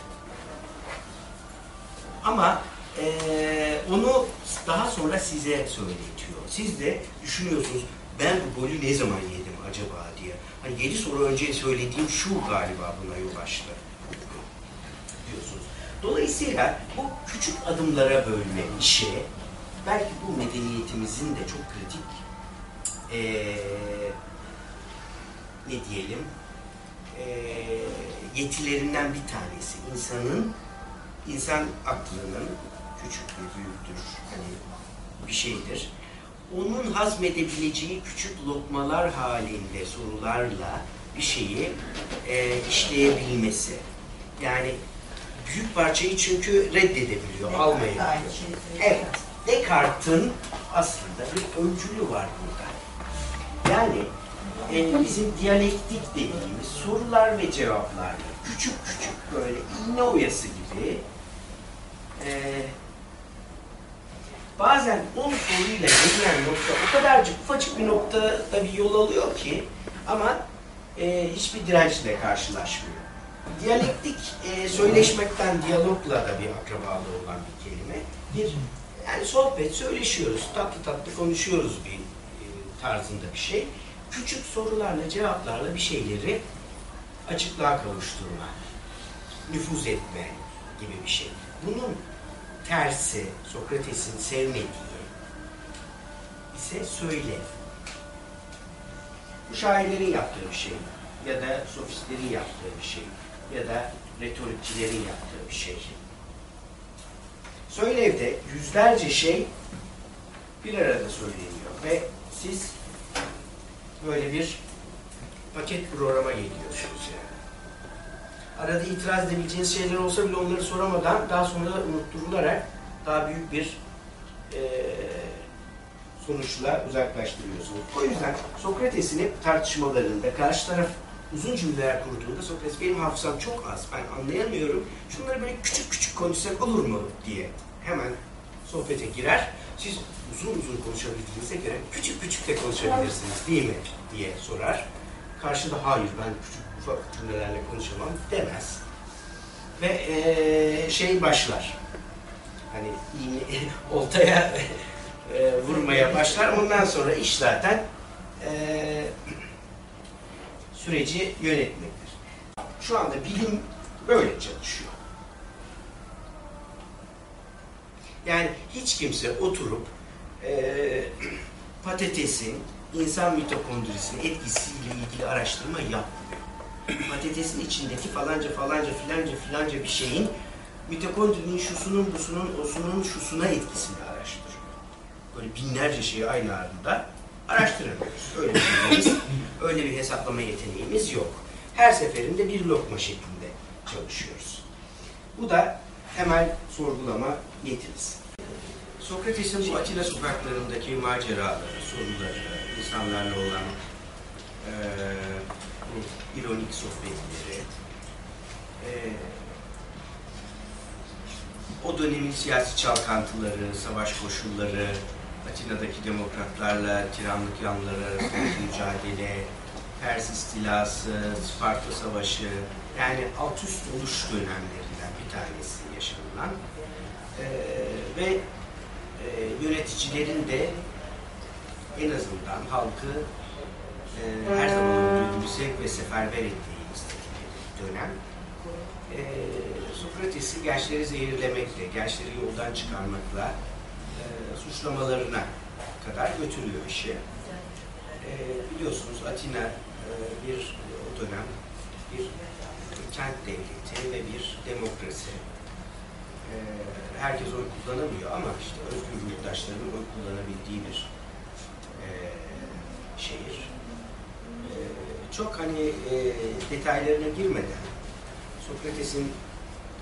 Ama eee, onu daha sonra size söyletiyor. Siz de düşünüyorsunuz ben bu golü ne zaman yedim acaba diye. Hani 7 soru önce söylediğim şu galiba buna yol açtı. Dolayısıyla bu küçük adımlara bölme işi belki bu medeniyetimizin de çok kritik eee, ne diyelim eee, yetilerinden bir tanesi. İnsanın insan aklının küçüktür, büyüktür, hani bir şeydir. Onun hazmedebileceği küçük lokmalar halinde sorularla bir şeyi e, işleyebilmesi. Yani büyük parçayı çünkü reddedebiliyor, almayabiliyor.
Aynı şeyi
Evet. Descartes'in aslında bir öncülü var burada. Yani e, bizim diyalektik dediğimiz sorular ve cevaplar küçük küçük böyle iğne oyası gibi e, bazen 10 soruyla gelen nokta o kadarcık ufacık bir noktada bir yol alıyor ki ama e, hiçbir dirençle karşılaşmıyor. Diyalektik e, söyleşmekten diyalogla da bir akrabalığı olan bir kelime. Bir yani sohbet, söyleşiyoruz, tatlı tatlı konuşuyoruz bir e, tarzında bir şey. Küçük sorularla, cevaplarla bir şeyleri açıklığa kavuşturma, nüfuz etme gibi bir şey. Bunun tersi, Sokrates'in sevmediği ise söyle. Bu şairlerin yaptığı bir şey ya da sofistlerin yaptığı bir şey ya da retorikçilerin yaptığı bir şey. Söylevde yüzlerce şey bir arada söyleniyor ve siz böyle bir paket programa geliyorsunuz yani. Arada itiraz edebileceğiniz şeyler olsa bile onları soramadan daha sonra unutturularak daha büyük bir eee sonuçla uzaklaştırıyorsunuz. O yüzden Sokrates'in hep tartışmalarında karşı taraf uzun cümleler kurduğunda Sokrates benim hafızam çok az, ben anlayamıyorum. Şunları böyle küçük küçük konuşsak olur mu diye hemen sohbete girer. Siz uzun uzun konuşabildiğinize göre küçük küçük de konuşabilirsiniz değil mi diye sorar. Karşıda hayır ben küçük ufak cümlelerle konuşamam demez. Ve eee, şey başlar. Hani iğne, oltaya e, vurmaya başlar. Ondan sonra iş zaten e, süreci yönetmektir. Şu anda bilim böyle çalışıyor. Yani hiç kimse oturup eee, patatesin insan mitokondrisinin etkisiyle ilgili araştırma yapmıyor. Patatesin içindeki falanca falanca filanca filanca bir şeyin mitokondrinin şusunun busunun osunun şusuna etkisini araştırıyor. Böyle binlerce şeyi aynı anda araştıramıyoruz. Öyle bir öyle bir hesaplama yeteneğimiz yok. Her seferinde bir lokma şeklinde çalışıyoruz. Bu da temel sorgulama yetimiz. Sokrates'in bu Atina sokaklarındaki maceraları, soruları, insanlarla olan eee, bu ironik sohbetleri, eee, o dönemin siyasi çalkantıları, savaş koşulları, Atina'daki demokratlarla tiranlık yanları arasındaki mücadele, Pers istilası, Sparta Savaşı, yani alt üst oluş dönemlerinden bir tanesi yaşanılan Eee, ve eee, yöneticilerin de en azından halkı eee, her zaman olduğu gibi zevk ve seferber ettiği istedikleri bir dönem. Eee Sokrates'i gençleri zehirlemekle, gençleri yoldan çıkarmakla suçlamalarına kadar götürüyor işi. Eee, biliyorsunuz Atina eee, bir o dönem bir kent devleti ve bir demokrasi. Eee, herkes oy kullanamıyor ama işte özgür yurttaşların oy kullanabildiği bir eee, şehir. Eee, çok hani eee, detaylarına girmeden Sokrates'in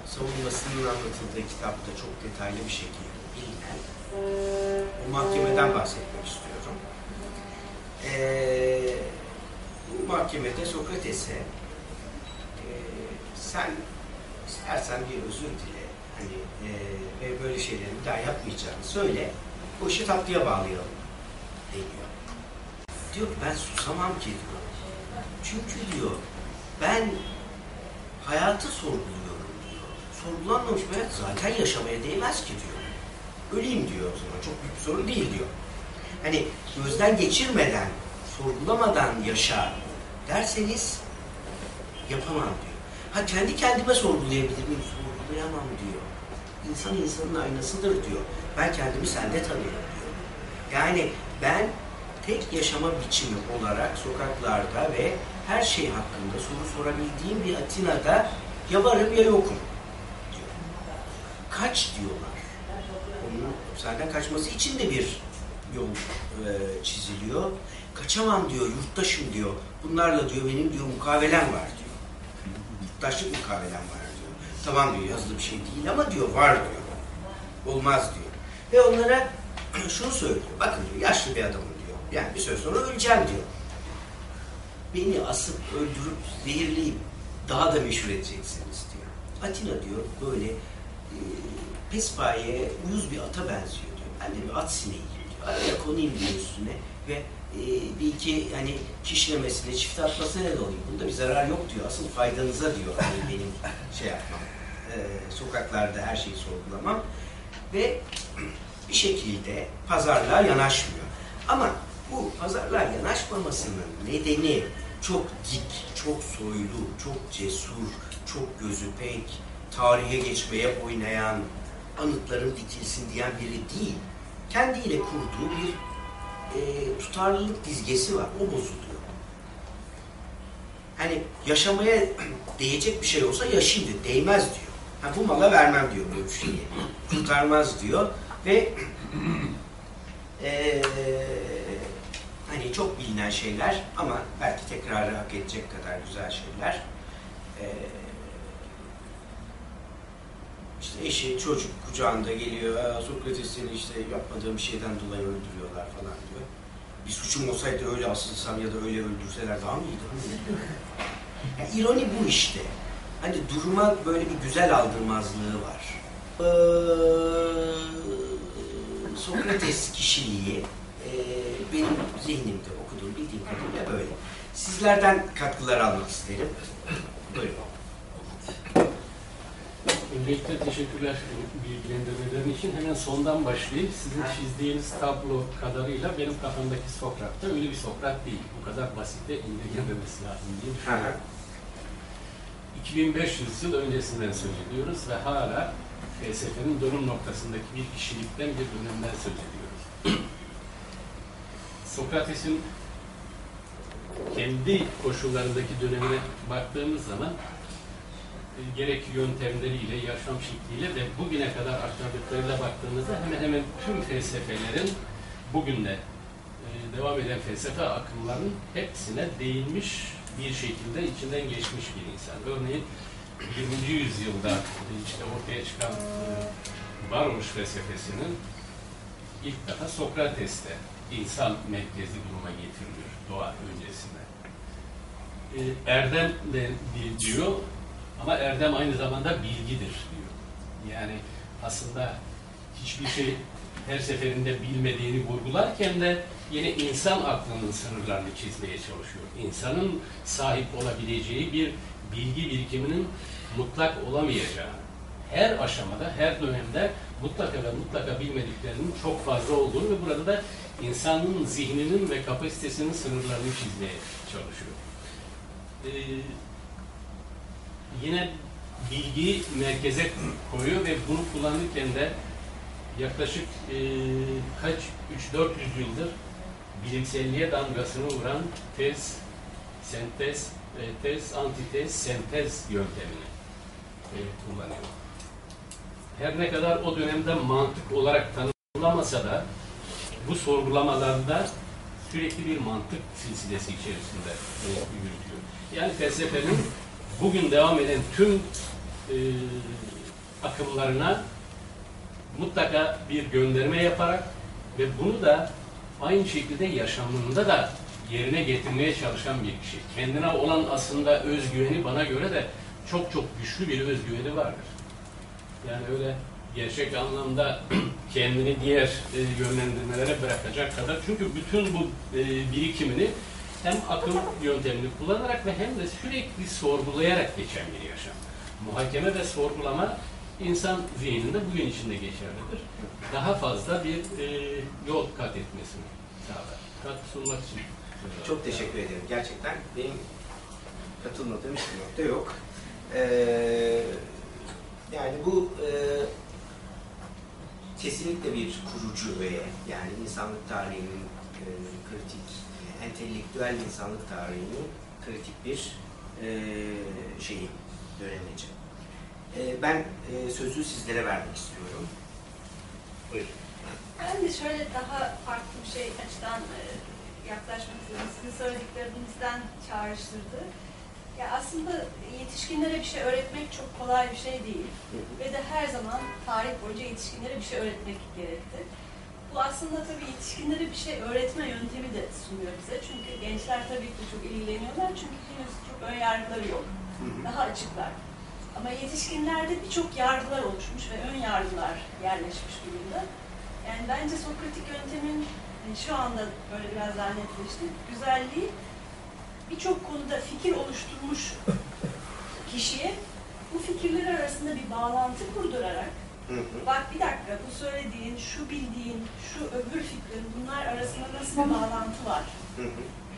savunmasının anlatıldığı kitapta çok detaylı bir şekilde bilinen bu mahkemeden bahsetmek istiyorum. Eee, bu mahkemede Sokrates'e eee, sen istersen bir özür dile hani eee, ve böyle şeyleri bir daha yapmayacağını söyle bu işi tatlıya bağlayalım deniyor. Diyor ki ben susamam ki diyor. Çünkü diyor ben hayatı sorguluyorum diyor. Sorgulanmamış bir hayat zaten yaşamaya değmez ki diyor. Öleyim diyor o zaman. Çok büyük bir sorun değil diyor. Hani gözden geçirmeden, sorgulamadan yaşa derseniz yapamam diyor. Ha kendi kendime sorgulayabilir miyim? Sorgulayamam diyor. İnsan insanın aynasıdır diyor. Ben kendimi sende tanıyorum diyor. Yani ben tek yaşama biçimi olarak sokaklarda ve her şey hakkında soru sorabildiğim bir Atina'da ya varım ya yokum diyor. Kaç diyorlar. Senden kaçması için de bir yol e, çiziliyor. Kaçamam diyor, yurttaşım diyor. Bunlarla diyor benim diyor mukavelem var diyor. Yurttaşlık mukavelem var diyor. Tamam diyor yazılı bir şey değil ama diyor var diyor. Olmaz diyor. Ve onlara şunu söylüyor. Bakın diyor yaşlı bir adamım diyor. Yani bir süre sonra öleceğim diyor. Beni asıp öldürüp zehirleyip daha da meşhur edeceksiniz diyor. Atina diyor böyle e, pespaye uyuz bir ata benziyor diyor. Ben de bir at sineğiyim diyor. Araya konayım diyor üstüne ve e, bir iki hani kişnemesine, çift atmasına ne olayım. Bunda bir zarar yok diyor. Asıl faydanıza diyor hani benim şey yapmam. E, sokaklarda her şeyi sorgulamam. Ve bir şekilde pazarlığa yanaşmıyor. Ama bu pazarlığa yanaşmamasının nedeni çok dik, çok soylu, çok cesur, çok gözü pek, tarihe geçmeye oynayan, anıtlarım dikilsin diyen biri değil. Kendiyle kurduğu bir e, tutarlılık dizgesi var. O bozuluyor. Hani yaşamaya değecek bir şey olsa diyor. Değmez diyor. Ha, bu mala vermem diyor bir şeyi. Kurtarmaz diyor. Ve eee hani çok bilinen şeyler ama belki tekrarı hak edecek kadar güzel şeyler. Eee işte eşi, çocuk kucağında geliyor. "Aa, Sokrates seni işte yapmadığım şeyden dolayı öldürüyorlar falan diyor. Bir suçum olsaydı öyle asılsam ya da öyle öldürseler daha mı iyiydi? Yani ironi bu işte. Hani duruma böyle bir güzel aldırmazlığı var. Ee, Sokrates kişiliği e, benim zihnimde okuduğum, bildiğim kadarıyla böyle. Sizlerden katkılar almak isterim. Buyurun.
Öncelikle teşekkürler bilgilendirmelerin için. Hemen sondan başlayayım. Sizin çizdiğiniz tablo kadarıyla benim kafamdaki Sokrat da öyle bir Sokrat değil. Bu kadar basite indirgememesi lazım diye düşünüyorum. 2500 yıl öncesinden söz ediyoruz ve hala felsefenin dönüm noktasındaki bir kişilikten bir dönemden söz ediyoruz. Sokrates'in kendi koşullarındaki dönemine baktığımız zaman gerek yöntemleriyle, yaşam şekliyle ve bugüne kadar aktardıklarıyla baktığımızda hemen hemen tüm felsefelerin bugün de e, devam eden felsefe akımlarının hepsine değinmiş bir şekilde içinden geçmiş bir insan. Örneğin 20. yüzyılda işte ortaya çıkan e, varoluş felsefesinin ilk defa Sokrates'te insan merkezli duruma getiriliyor doğa öncesinde. E, Erdem de di- diyor ama erdem aynı zamanda bilgidir diyor. Yani aslında hiçbir şey her seferinde bilmediğini vurgularken de yine insan aklının sınırlarını çizmeye çalışıyor. İnsanın sahip olabileceği bir bilgi birikiminin mutlak olamayacağını, her aşamada, her dönemde mutlaka ve mutlaka bilmediklerinin çok fazla olduğunu ve burada da insanın zihninin ve kapasitesinin sınırlarını çizmeye çalışıyor. Ee, yine bilgiyi merkeze koyuyor ve bunu kullanırken de yaklaşık e, kaç 3-400 yıldır bilimselliğe damgasını vuran tez, sentez, e, tez, antitez, sentez yöntemini e, kullanıyor. Her ne kadar o dönemde mantık olarak tanımlamasa da bu sorgulamalarda sürekli bir mantık silsilesi içerisinde e, yürütüyor. Yani felsefenin bugün devam eden tüm e, akımlarına mutlaka bir gönderme yaparak ve bunu da aynı şekilde yaşamında da yerine getirmeye çalışan bir kişi. Kendine olan aslında özgüveni bana göre de çok çok güçlü bir özgüveni vardır. Yani öyle gerçek anlamda kendini diğer e, yönlendirmelere bırakacak kadar çünkü bütün bu e, birikimini hem akım yöntemini kullanarak ve hem de sürekli sorgulayarak geçen bir yaşam. Muhakeme ve sorgulama insan zihninde bugün içinde geçerlidir. Daha fazla bir e, yol kat etmesini sağlar. Katkı sunmak için.
Çok teşekkür ederim. Gerçekten benim katılmadığım hiçbir nokta yok. Ee, yani bu e, kesinlikle bir kurucu öğe. Yani insanlık tarihinin e, kritik, entelektüel insanlık tarihinin kritik bir e, şeyi, dönemeci. E, ben e, sözü sizlere vermek istiyorum. Buyurun.
Ben de şöyle daha farklı bir şey açıdan e, yaklaşmak istedim. Sizin söylediklerinizden çağrıştırdı. Ya aslında yetişkinlere bir şey öğretmek çok kolay bir şey değil. Ve de her zaman tarih boyunca yetişkinlere bir şey öğretmek gerekti. Bu aslında tabii yetişkinlere bir şey öğretme yöntemi de sunuyor bize. Çünkü gençler tabii ki çok ilgileniyorlar çünkü henüz çok ön yargıları yok. Daha açıklar. Ama yetişkinlerde birçok yargılar oluşmuş ve ön yargılar yerleşmiş durumda. Yani bence Sokratik yöntemin yani şu anda böyle biraz daha netleşti. Güzelliği birçok konuda fikir oluşturmuş kişiye bu fikirler arasında bir bağlantı kurdurarak
Hı hı.
bak bir dakika bu söylediğin, şu bildiğin, şu öbür fikrin bunlar arasında nasıl bir bağlantı var
Hı hı.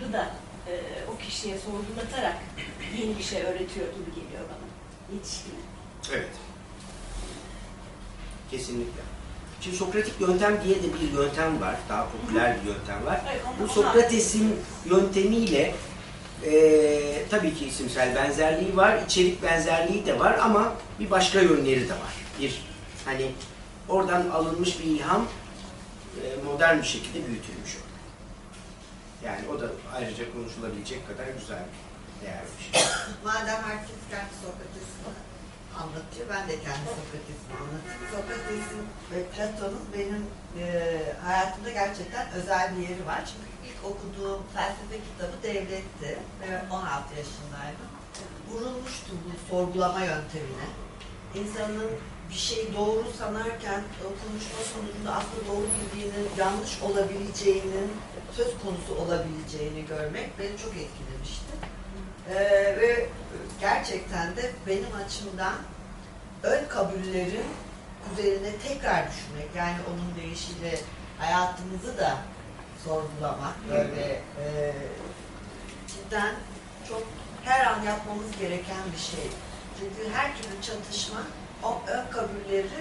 Bu da e, o kişiye sorgulatarak yeni bir şey öğretiyor gibi geliyor bana yetişkine.
Evet. Kesinlikle. Şimdi Sokratik yöntem diye de bir yöntem var. Daha popüler bir yöntem var.
Onu-
Bu Sokrates'in yöntemiyle eee tabii ki isimsel benzerliği var, içerik benzerliği de var ama bir başka yönleri de var. Bir hani oradan alınmış bir ilham eee, modern bir şekilde büyütülmüş orada. Yani o da ayrıca konuşulabilecek kadar güzel, değerli bir şey.
Madem herkes kendi Sokrates'ini anlatıyor, ben de kendi Sokrates'imi anlatayım. Sokrates'in ve Platon'un benim e, hayatımda gerçekten özel bir yeri var. Çünkü ilk okuduğum felsefe kitabı Devlet'ti ve 16 yaşındaydım. Vurulmuştum bu sorgulama yöntemine. İnsanın bir şey doğru sanarken o konuşma sonucunda aslında doğru bildiğinin yanlış olabileceğinin söz konusu olabileceğini görmek beni çok etkilemişti. Ee, ve gerçekten de benim açımdan ön kabullerin üzerine tekrar düşünmek yani onun deyişiyle hayatımızı da sorgulamak böyle e, cidden çok her an yapmamız gereken bir şey. dediği her türlü çatışma o ön kabulleri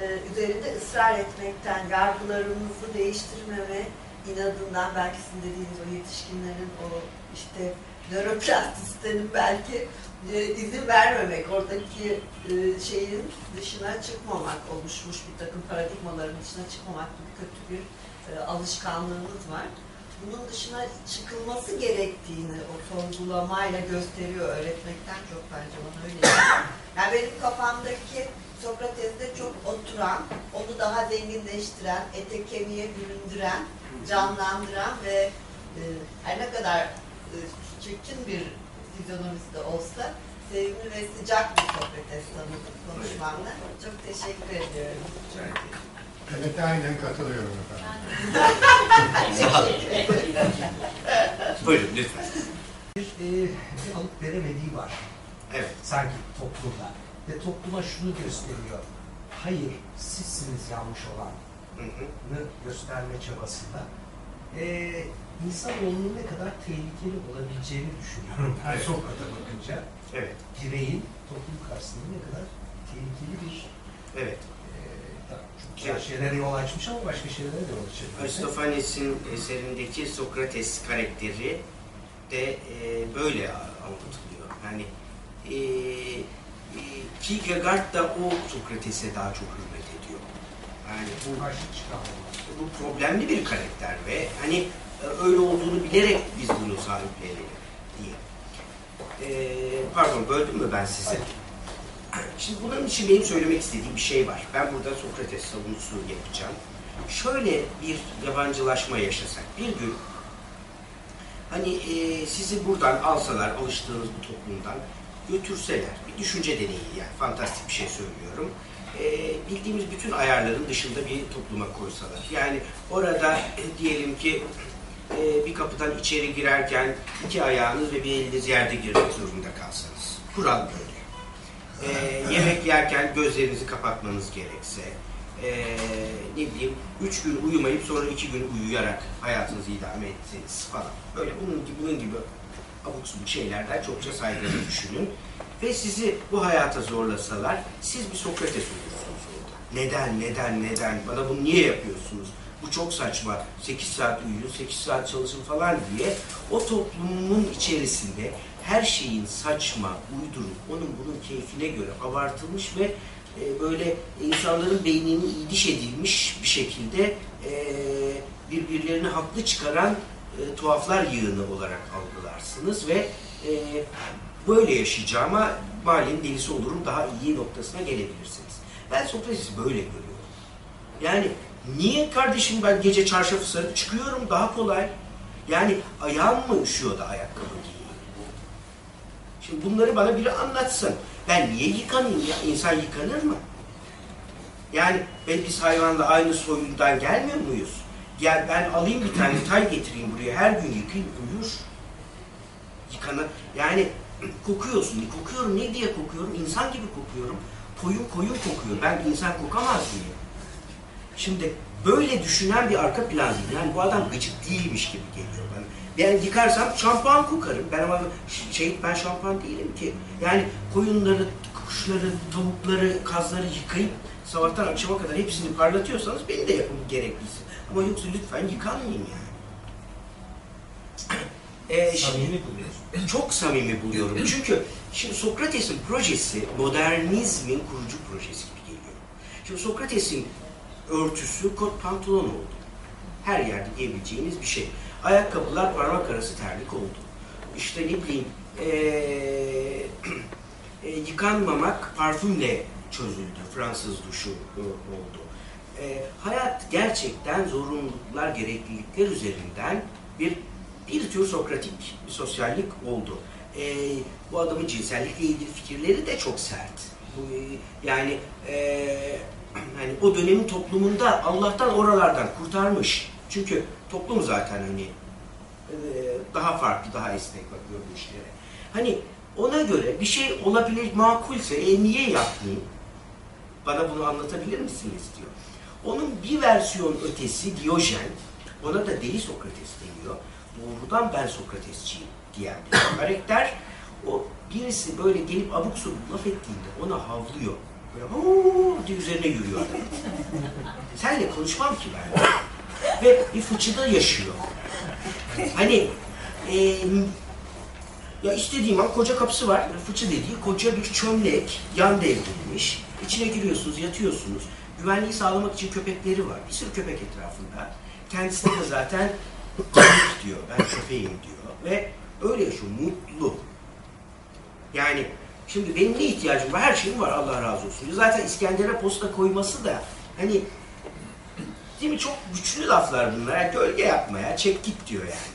e, üzerinde ısrar etmekten, yargılarımızı değiştirmeme inadından belki sizin dediğiniz o yetişkinlerin o işte nöroplastisitenin belki e, izin vermemek, oradaki e, şeyin dışına çıkmamak, oluşmuş bir takım paradigmaların dışına çıkmamak gibi kötü bir e, alışkanlığımız var. Bunun dışına çıkılması gerektiğini o sorgulamayla gösteriyor öğretmekten çok bence bana öyle. Yani benim kafamdaki Sokrates'te çok oturan, onu daha zenginleştiren, ete kemiğe büründüren, canlandıran ve e, her ne kadar e, çirkin bir fizyonomisi de olsa sevimli ve sıcak bir Sokrates tanıdım konuşmamda. Çok teşekkür ediyorum.
Rica ederim.
Evet aynen katılıyorum efendim.
Buyurun lütfen.
bir, e, bir alıp veremediği var
Evet.
sanki toplumda. Ve topluma şunu gösteriyor. Hayır, sizsiniz yanlış
Hı hı.
olanı gösterme çabasında. E, insanoğlunun ne kadar tehlikeli olabileceğini düşünüyorum ben
Evet.
Sokrat'a bakınca.
Evet.
Bireyin toplum karşısında ne kadar tehlikeli bir
Evet.
Güzel şeylere yol açmış ama başka şeylere de yol açabilir.
Aristofanes'in eserindeki Sokrates karakteri de e, böyle anlatılıyor. Yani e, e, Kierkegaard da o Sokrates'e daha çok hürmet ediyor. Yani bu bu problemli bir karakter ve hani e, öyle olduğunu bilerek biz bunu sahiplenelim diye. E, pardon böldüm mü ben sizi? Şimdi bunun için benim söylemek istediğim bir şey var. Ben burada Sokrates savunucusu yapacağım. Şöyle bir yabancılaşma yaşasak. Bir gün hani e, sizi buradan alsalar, alıştığınız bu toplumdan götürseler, bir düşünce deneyi yani fantastik bir şey söylüyorum. E, bildiğimiz bütün ayarların dışında bir topluma koysalar. Yani orada e, diyelim ki e, bir kapıdan içeri girerken iki ayağınız ve bir eliniz yerde girmek zorunda kalsanız. Kural böyle. E, yemek yerken gözlerinizi kapatmanız gerekse, e, ne bileyim üç gün uyumayıp sonra iki gün uyuyarak hayatınızı idame etseniz falan. Böyle bunun gibi, bunun gibi abuk subuk şeylerden çokça saygılı düşünün. Ve sizi bu hayata zorlasalar siz bir Sokrates olursunuz orada. Neden, neden, neden? Bana bunu niye yapıyorsunuz? Bu çok saçma. 8 saat uyuyun, 8 saat çalışın falan diye o toplumun içerisinde her şeyin saçma, uyduruk, onun bunun keyfine göre abartılmış ve e, böyle insanların beynini idiş edilmiş bir şekilde e, birbirlerini haklı çıkaran e, tuhaflar yığını olarak algılarsınız ve e, böyle yaşayacağıma mahallenin delisi olurum daha iyi noktasına gelebilirsiniz. Ben Sokrates'i böyle görüyorum. Yani niye kardeşim ben gece çarşafı sarıp çıkıyorum daha kolay. Yani ayağım mı üşüyor da ayakkabı giyeyim? Şimdi bunları bana biri anlatsın. Ben niye yıkanayım ya? İnsan yıkanır mı? Yani ben biz hayvanla aynı soyundan gelmiyor muyuz? Gel ben alayım bir tane tay getireyim buraya her gün yıkayayım uyur. Yıkanır. Yani kokuyorsun. Kokuyorum ne diye kokuyorum? İnsan gibi kokuyorum. Koyun koyun kokuyor. Ben insan kokamaz mıyım? Şimdi böyle düşünen bir arka plan. Yani bu adam gıcık değilmiş gibi geliyor bana. Ben yıkarsam şampuan kokarım. Ben ama şey ben şampuan değilim ki. Yani koyunları, kuşları, tavukları, kazları yıkayıp sabahtan akşama kadar hepsini parlatıyorsanız beni de yapın gerekliyse. Ama yoksa lütfen yıkanmayın yani. Ee,
Samimi buluyorsun.
çok samimi buluyorum. Çünkü şimdi Sokrates'in projesi modernizmin kurucu projesi gibi geliyor. Şimdi Sokrates'in örtüsü kot pantolon oldu. Her yerde giyebileceğiniz bir şey. Ayakkabılar parmak arası terlik oldu. İşte ne bileyim eee, e, yıkanmamak parfümle çözüldü. Fransız duşu oldu. E, hayat gerçekten zorunluluklar, gereklilikler üzerinden bir bir tür sokratik bir sosyallik oldu. E, bu adamın cinsellikle ilgili fikirleri de çok sert. Bu, yani e, hani o dönemin toplumunda Allah'tan oralardan kurtarmış. Çünkü toplum zaten hani e, daha farklı, daha esnek bakıyor bu işlere. Hani ona göre bir şey olabilir, makulse e, niye yapmayayım? Bana bunu anlatabilir misiniz diyor. Onun bir versiyon ötesi Diyojen, ona da deli Sokrates deniyor. Doğrudan ben Sokratesçiyim diyen bir karakter. O birisi böyle gelip abuk subuk laf ettiğinde ona havlıyor. Böyle diye üzerine yürüyor adam. Senle konuşmam ki ben. Ve bir fıçıda yaşıyor. Hani e, ya istediğim an koca kapısı var. Fıçı dediği koca bir çömlek. Yan devrilmiş. İçine giriyorsunuz, yatıyorsunuz. Güvenliği sağlamak için köpekleri var. Bir sürü köpek etrafında. Kendisine de zaten köpek diyor. Ben köpeğim diyor. Ve öyle yaşıyor. Mutlu. Yani şimdi benim ne ihtiyacım var? Her şeyim var Allah razı olsun. Zaten İskender'e posta koyması da hani değil mi çok güçlü laflar bunlar. Yani gölge yapmaya çek git diyor yani.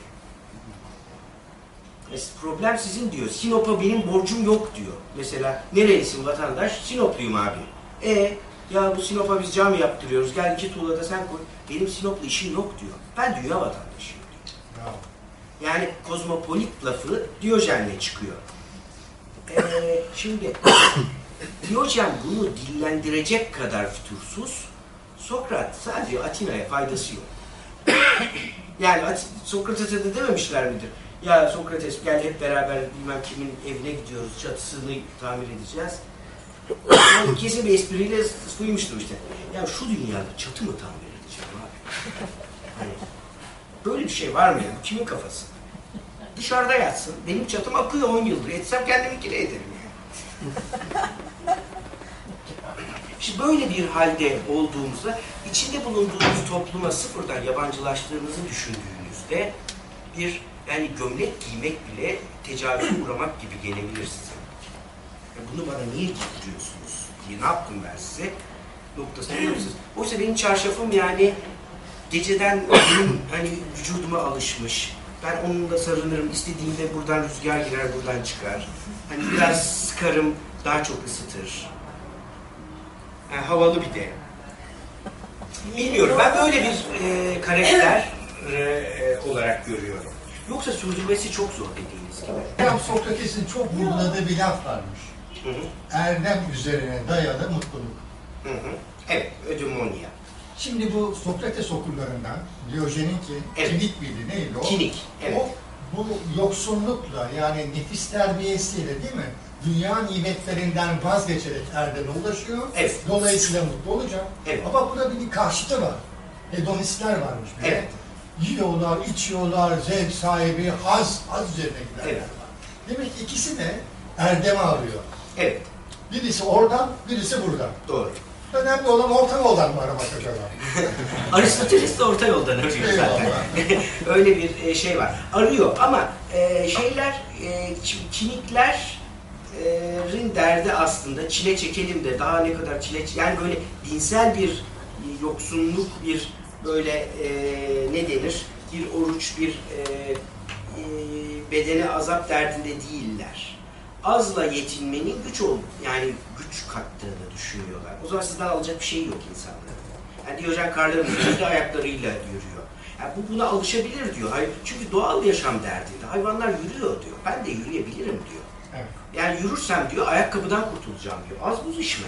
Es- Problem sizin diyor. Sinop'a benim borcum yok diyor. Mesela nerelisin vatandaş? Sinopluyum abi. E ya bu Sinop'a biz cami yaptırıyoruz. Gel iki tuğla da sen koy. Benim Sinop'la işim yok diyor. Ben dünya vatandaşıyım diyor.
Bravo.
Yani kozmopolit lafı Diyojen'le çıkıyor. Ee, şimdi Diyojen bunu dillendirecek kadar fütursuz. Sokrat sadece Atina'ya faydası yok. yani At- Sokrates'e de dememişler midir? Ya Sokrates gel hep beraber bilmem kimin evine gidiyoruz, çatısını tamir edeceğiz. Yani kesin bir espriyle duymuştum işte. Ya şu dünyada çatı mı tamir edeceğim abi? Hani Böyle bir şey var mı ya? Kimin kafası? Dışarıda yatsın. Benim çatım akıyor 10 yıldır. Etsem kendiminkini ederim yani. Şimdi böyle bir halde olduğumuzda içinde bulunduğunuz topluma sıfırdan yabancılaştığınızı düşündüğünüzde bir yani gömlek giymek bile tecavüze uğramak gibi gelebilir size. Ya bunu bana niye giydiriyorsunuz diye ne yaptım ben size? Noktasını görüyorsunuz. Oysa benim çarşafım yani geceden benim hani vücuduma alışmış. Ben onunla sarılırım. İstediğimde buradan rüzgar girer, buradan çıkar. Hani biraz sıkarım, daha çok ısıtır. Yani havalı bir de. Bilmiyorum. Ben böyle bir e, karakter e, e, olarak görüyorum. Yoksa sürdürmesi çok zor dediğiniz gibi.
Hocam Sokrates'in çok vurguladığı bir laf varmış.
Hı hı,
Erdem üzerine dayalı mutluluk.
hı hı. Evet, ödemonya.
Şimdi bu Sokrates okullarından Diyojen'in ki
Evet.
kinik miydi neydi o?
Kinik, evet.
O bu yoksunlukla yani nefis terbiyesiyle değil mi? Dünya nimetlerinden vazgeçerek erdeme ulaşıyor.
Evet.
Dolayısıyla mutlu olacak.
Evet.
Ama burada bir karşıtı var. Hedonistler varmış bir de.
Evet.
Yiyorlar, içiyorlar, zevk sahibi, haz, haz üzerine giderler
Evet.
var. Demek ki ikisi de erdeme arıyor.
Evet,
Birisi oradan, birisi buradan.
doğru.
Önemli olan orta yoldan mı aramak acaba?
Aristoteles de orta yoldan arıyor zaten. Öyle bir e, şey var. Arıyor ama e, şeyler, e, kiniklerin derdi aslında çile çekelim de daha ne kadar çile yani böyle dinsel bir yoksunluk, bir böyle e, ne denir, bir oruç, bir e, e, bedene azap derdinde değiller. Azla yetinmenin güç ol yani güç kattığını düşünüyorlar. O zaman sizden alacak bir şey yok insanların. Yani Diyojen karların üzerinde ayaklarıyla yürüyor. Yani bu buna alışabilir diyor. Hayır, çünkü doğal yaşam derdinde. Hayvanlar yürüyor diyor. Ben de yürüyebilirim diyor. Yani yürürsem diyor ayakkabıdan kurtulacağım diyor. Az buz iş mi?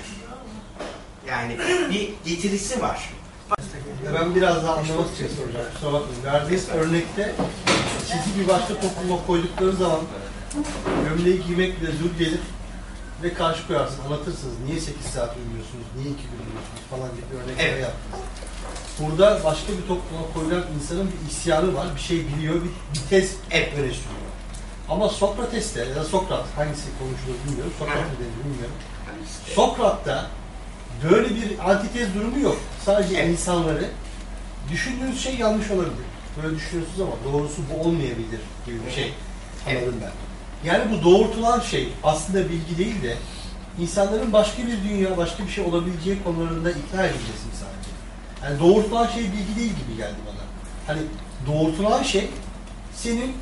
Yani bir getirisi var.
Ben biraz daha anlamak için soracağım. Kusura bakmayın. Verdiğiniz örnekte sizi bir başka topluma koydukları zaman gömleği giymek bile zul gelir ve karşı koyarsınız, anlatırsınız. Niye 8 saat uyumuyorsunuz, niye 2 gün uyumuyorsunuz falan gibi örnekler
Evet.
yaptınız. Burada başka bir topluma koyulan insanın bir isyanı var, bir şey biliyor, bir, bir tez
Evet.
öne sürüyor. Ama Sokrates'te ya Sokrat hangisi konuşulur bilmiyorum, Sokrat mı denir bilmiyorum. Sokrat'ta böyle bir antitez durumu yok. Sadece
Evet.
insanları düşündüğünüz şey yanlış olabilir. Böyle düşünüyorsunuz ama doğrusu bu olmayabilir gibi bir şey
Evet.
anladım ben. Yani bu doğurtulan şey aslında bilgi değil de insanların başka bir dünya, başka bir şey olabileceği konularında ikna edilmesi sadece. Yani doğurtulan şey bilgi değil gibi geldi bana. Hani doğurtulan şey senin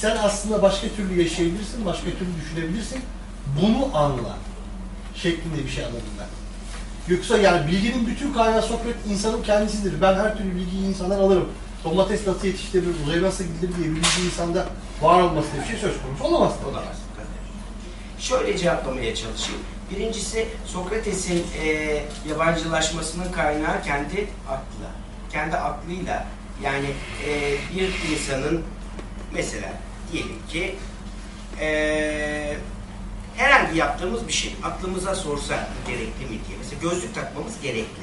sen aslında başka türlü yaşayabilirsin, başka türlü düşünebilirsin. Bunu anla şeklinde bir şey anladım ben. Yoksa yani bilginin bütün kaynağı Sokrat insanın kendisidir. Ben her türlü bilgiyi insandan alırım. Domates nasıl yetiştirilir, uzaya nasıl gidilir diye bir bilgi insanda var olması diye bir şey söz konusu olamaz.
Olamaz. Şöyle cevaplamaya çalışayım. Birincisi Sokrates'in e, yabancılaşmasının kaynağı kendi aklı. Kendi aklıyla yani e, bir insanın mesela diyelim ki Ee, herhangi yaptığımız bir şey aklımıza sorsa gerekli mi diye. Mesela gözlük takmamız gerekli.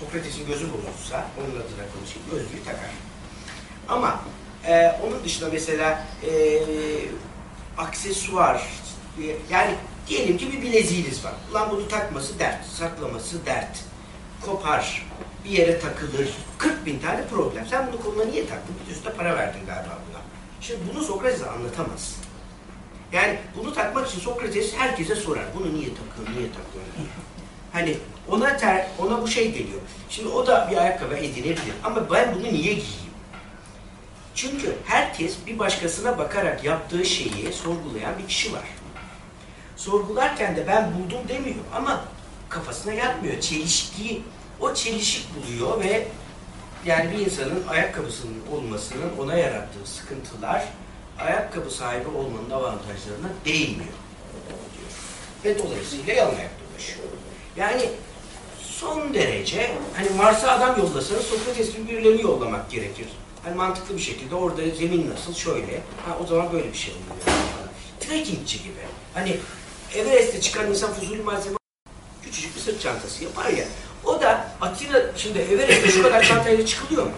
Sokrates'in gözü bozulsa, onun adına konuşayım, gözlüğü takar. Ama e, onun dışında mesela e, aksesuar, e, yani diyelim ki bir bileziğiniz var. Ulan bunu takması dert, saklaması dert. Kopar, bir yere takılır. 40 bin tane problem. Sen bunu koluna niye taktın? Bir üstüne para verdin galiba buna. Şimdi bunu Sokrates'e anlatamaz. Yani bunu takmak için Sokrates herkese sorar. Bunu niye takıyorsun, niye takıyorsun? Hani ona ter, ona bu şey geliyor. Şimdi o da bir ayakkabı edinebilir. Ama ben bunu niye giyeyim? Çünkü herkes bir başkasına bakarak yaptığı şeyi sorgulayan bir kişi var. Sorgularken de ben buldum demiyor ama kafasına yatmıyor. Çelişkiyi, o çelişik buluyor ve yani bir insanın ayakkabısının olmasının ona yarattığı sıkıntılar ayakkabı sahibi olmanın avantajlarına değmiyor diyor. Ve dolayısıyla yalın ayak. Yani son derece hani Mars'a adam yollasanız Sokrates birilerini yollamak gerekir. Hani mantıklı bir şekilde orada zemin nasıl şöyle. Ha o zaman böyle bir şey oluyor. Trekkingçi gibi. Hani Everest'e çıkan insan fuzuli malzeme küçücük bir sırt çantası yapar ya. O da Atilla şimdi Everest'e şu kadar çantayla çıkılıyor mu?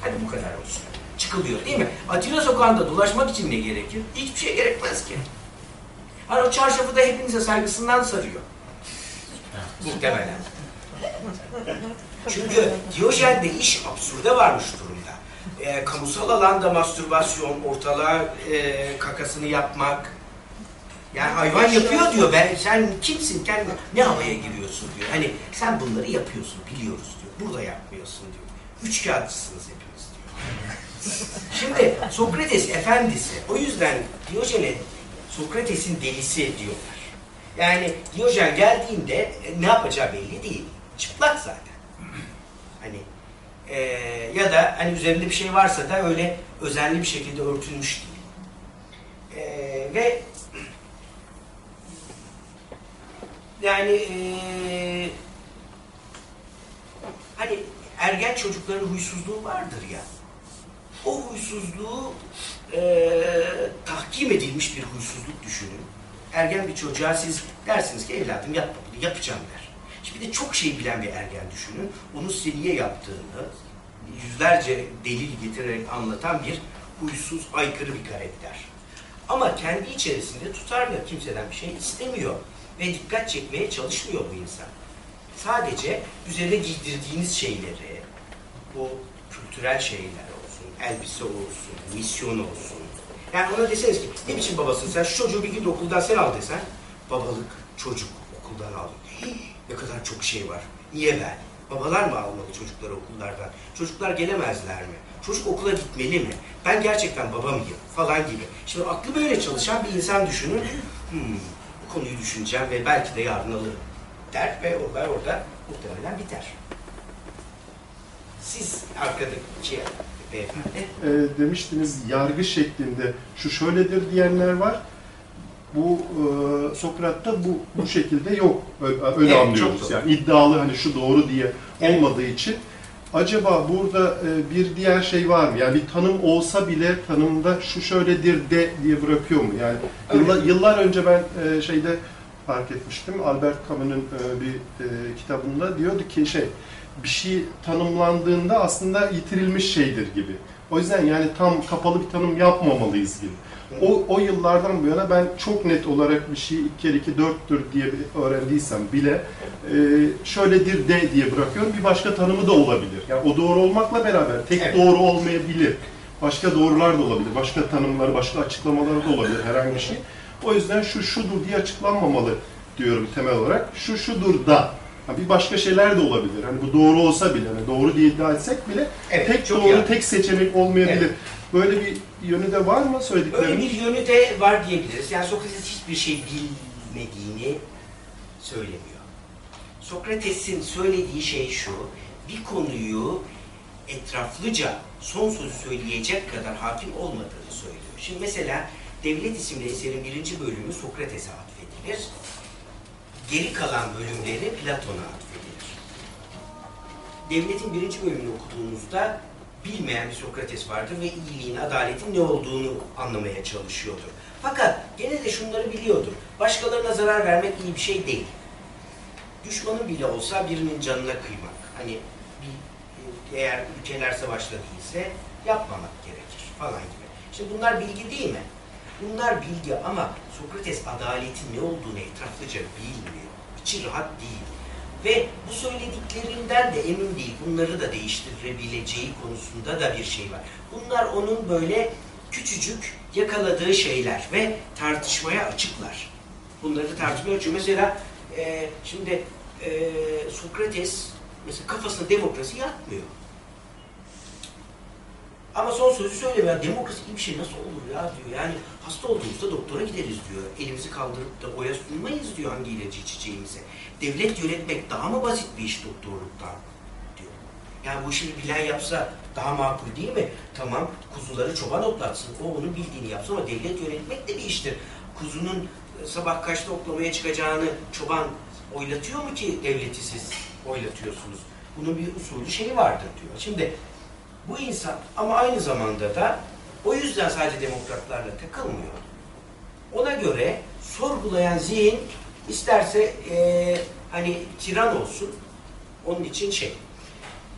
Hadi bu kadar olsun. Çıkılıyor değil mi? Atilla sokağında dolaşmak için ne gerekir? Hiçbir şey gerekmez ki. Hani o çarşafı da hepinize saygısından sarıyor. Muhtemelen. Çünkü Diyojen'de iş absürde varmış durumda. Ee, kamusal alanda mastürbasyon, ortalığa e, kakasını yapmak. Yani hayvan yapıyor diyor. Ben sen kimsin? Kendi ne havaya giriyorsun diyor. Hani sen bunları yapıyorsun, biliyoruz diyor. Burada yapmıyorsun diyor. Üç kağıtçısınız hepiniz diyor. Şimdi Sokrates efendisi. O yüzden Diyojen'e Sokrates'in delisi diyorlar. Yani Diyojen geldiğinde e, ne yapacağı belli değil. Çıplak zaten. Hani e, ya da hani üzerinde bir şey varsa da öyle özenli bir şekilde örtülmüş değil. E, ve yani e, hani ergen çocukların huysuzluğu vardır ya. O huysuzluğu e, tahkim edilmiş bir huysuzluk düşünün. Ergen bir çocuğa siz dersiniz ki evladım yapma bunu yapacağım der. Şimdi de çok şey bilen bir ergen düşünün. Onun size niye yaptığını yüzlerce delil getirerek anlatan bir huysuz, aykırı bir karakter. Ama kendi içerisinde tutarlı kimseden bir şey istemiyor. Ve dikkat çekmeye çalışmıyor bu insan. Sadece üzerine giydirdiğiniz şeyleri, bu kültürel şeyler olsun, elbise olsun, misyon olsun. Yani ona deseniz ki ne biçim babasın sen şu çocuğu bir gün okuldan sen al desen. Babalık, çocuk okuldan al. Hii, ne kadar çok şey var. Niye ben? Babalar mı almalı çocukları okullardan? Çocuklar gelemezler mi? Çocuk okula gitmeli mi? Ben gerçekten baba mıyım? Falan gibi. Şimdi aklı böyle çalışan bir insan düşünün. Hmm, bu konuyu düşüneceğim ve belki de yarın alırım der ve olay orada muhtemelen biter. Siz arkadaki beyefendi
e, demiştiniz yargı şeklinde şu şöyledir diyenler var. Bu e, Sokrat'ta bu bu şekilde yok. Öyle, öyle
Evet,
anlıyoruz. Yani iddialı hani şu doğru diye
Evet.
olmadığı için acaba burada e, bir diğer şey var mı? Yani bir tanım olsa bile tanımda şu şöyledir de diye bırakıyor mu? Yani yıllar, yıllar önce ben e, şeyde fark etmiştim. Albert Camus'un e, bir e, kitabında diyordu ki şey bir şey tanımlandığında aslında yitirilmiş şeydir gibi. O yüzden yani tam kapalı bir tanım yapmamalıyız gibi. O, o yıllardan bu yana ben çok net olarak bir şey iki kere iki dörttür diye öğrendiysem bile e, şöyledir de diye bırakıyorum. Bir başka tanımı da olabilir. Yani o doğru olmakla beraber tek
Evet.
doğru olmayabilir. Başka doğrular da olabilir. Başka tanımları, başka açıklamaları da olabilir herhangi bir şey. O yüzden şu şudur diye açıklanmamalı diyorum temel olarak. Şu şudur da. Ha, bir başka şeyler de olabilir. Hani bu doğru olsa bile, hani doğru diye iddia etsek bile
Evet,
tek doğru,
iyi.
tek seçenek olmayabilir.
Evet.
Böyle bir yönü de var mı
Öyle
söyledikleriniz?
bir yönü de var diyebiliriz. Yani Sokrates hiçbir şey bilmediğini söylemiyor. Sokrates'in söylediği şey şu, bir konuyu etraflıca son sözü söyleyecek kadar hakim olmadığını söylüyor. Şimdi mesela Devlet isimli eserin birinci bölümü Sokrates'e atfedilir. Geri kalan bölümleri Platon'a atfedilir. Devlet'in birinci bölümünü okuduğunuzda bilmeyen bir Sokrates vardır ve iyiliğin, adaletin ne olduğunu anlamaya çalışıyordur. Fakat gene de şunları biliyordur. Başkalarına zarar vermek iyi bir şey değil. Düşmanın bile olsa birinin canına kıymak. Hani bir, eğer ülkeler savaşta değilse yapmamak gerekir falan gibi. İşte bunlar bilgi değil mi? Bunlar bilgi ama Sokrates adaletin ne olduğunu etraflıca bilmiyor. İçi rahat değil. Ve bu söylediklerinden de emin değil. Bunları da değiştirebileceği konusunda da bir şey var. Bunlar onun böyle küçücük yakaladığı şeyler ve tartışmaya açıklar. Bunları tartışmaya açıyor. Mesela e, şimdi e, Sokrates mesela kafasına demokrasi yatmıyor. Ama son sözü söylemiyor. Demokrasi iyi bir şey nasıl olur ya diyor. Yani hasta olduğumuzda doktora gideriz diyor. Elimizi kaldırıp da oya sunmayız diyor hangi ilacı içeceğimize. Devlet yönetmek daha mı basit bir iş doktorluktan diyor. Yani bu işi bir plan yapsa daha makul değil mi? Tamam kuzuları çoban otlatsın. O onun bildiğini yapsın ama devlet yönetmek de bir iştir. Kuzunun e, sabah kaçta oklamaya çıkacağını çoban oylatıyor mu ki devleti siz oylatıyorsunuz? Bunun bir usulü şeyi vardır diyor. Şimdi bu insan ama aynı zamanda da o yüzden sadece demokratlarla takılmıyor. Ona göre sorgulayan zihin isterse eee, hani tiran olsun onun için şey.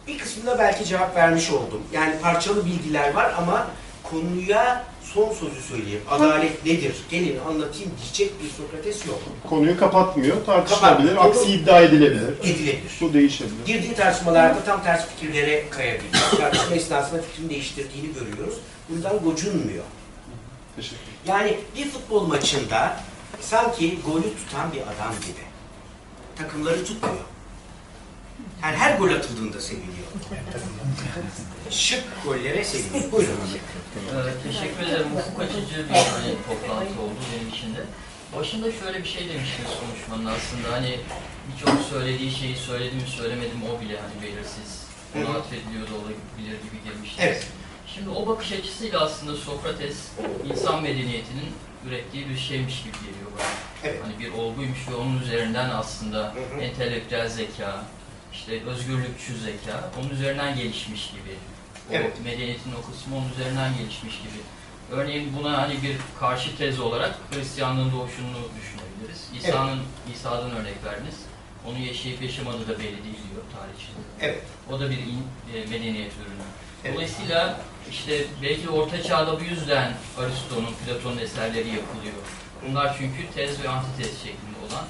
Bir kısmında belki cevap vermiş oldum. Yani parçalı bilgiler var ama konuya son sözü söyleyeyim. Adalet nedir? Gelin anlatayım diyecek bir Sokrates yok.
Konuyu kapatmıyor, tartışılabilir,
Kapat-
aksi iddia edilebilir.
Edilebilir.
Bu değişebilir.
Girdiği tartışmalarda tam tersi fikirlere kayabilir. Tartışma esnasında fikrini değiştirdiğini görüyoruz. Bundan gocunmuyor.
Teşekkür ederim.
Yani bir futbol maçında sanki golü tutan bir adam gibi. Takımları tutmuyor. Yani her gol atıldığında seviniyor. Şık gollere seviniyor. Buyurun.
Ee, teşekkür ederim. Ufuk açıcı bir hani, toplantı oldu benim için de. Başında şöyle bir şey demiştiniz konuşmanın aslında hani birçok söylediği şeyi söyledim mi söylemedim o bile hani belirsiz. Ona atfediliyor da olabilir gibi girmiştiniz.
Evet.
Şimdi o bakış açısıyla aslında Sokrates insan medeniyetinin ürettiği bir şeymiş gibi geliyor bana.
Evet.
Hani bir olguymuş ve onun üzerinden aslında
Hı hı.
entelektüel zeka, işte özgürlükçü zeka, onun üzerinden gelişmiş gibi. O
Evet.
medeniyetin o kısmı onun üzerinden gelişmiş gibi. Örneğin buna hani bir karşı tez olarak Hristiyanlığın doğuşunu düşünebiliriz. İsa'nın, İsa'dan örnek verdiniz. Onu yaşayıp yaşamadığı da belli değil diyor tarihçiler.
Evet.
O da bir in- e, medeniyet ürünü.
Evet.
İşte belki Orta Çağ'da bu yüzden Aristo'nun, Platon'un eserleri yapılıyor. Bunlar çünkü tez ve antitez şeklinde olan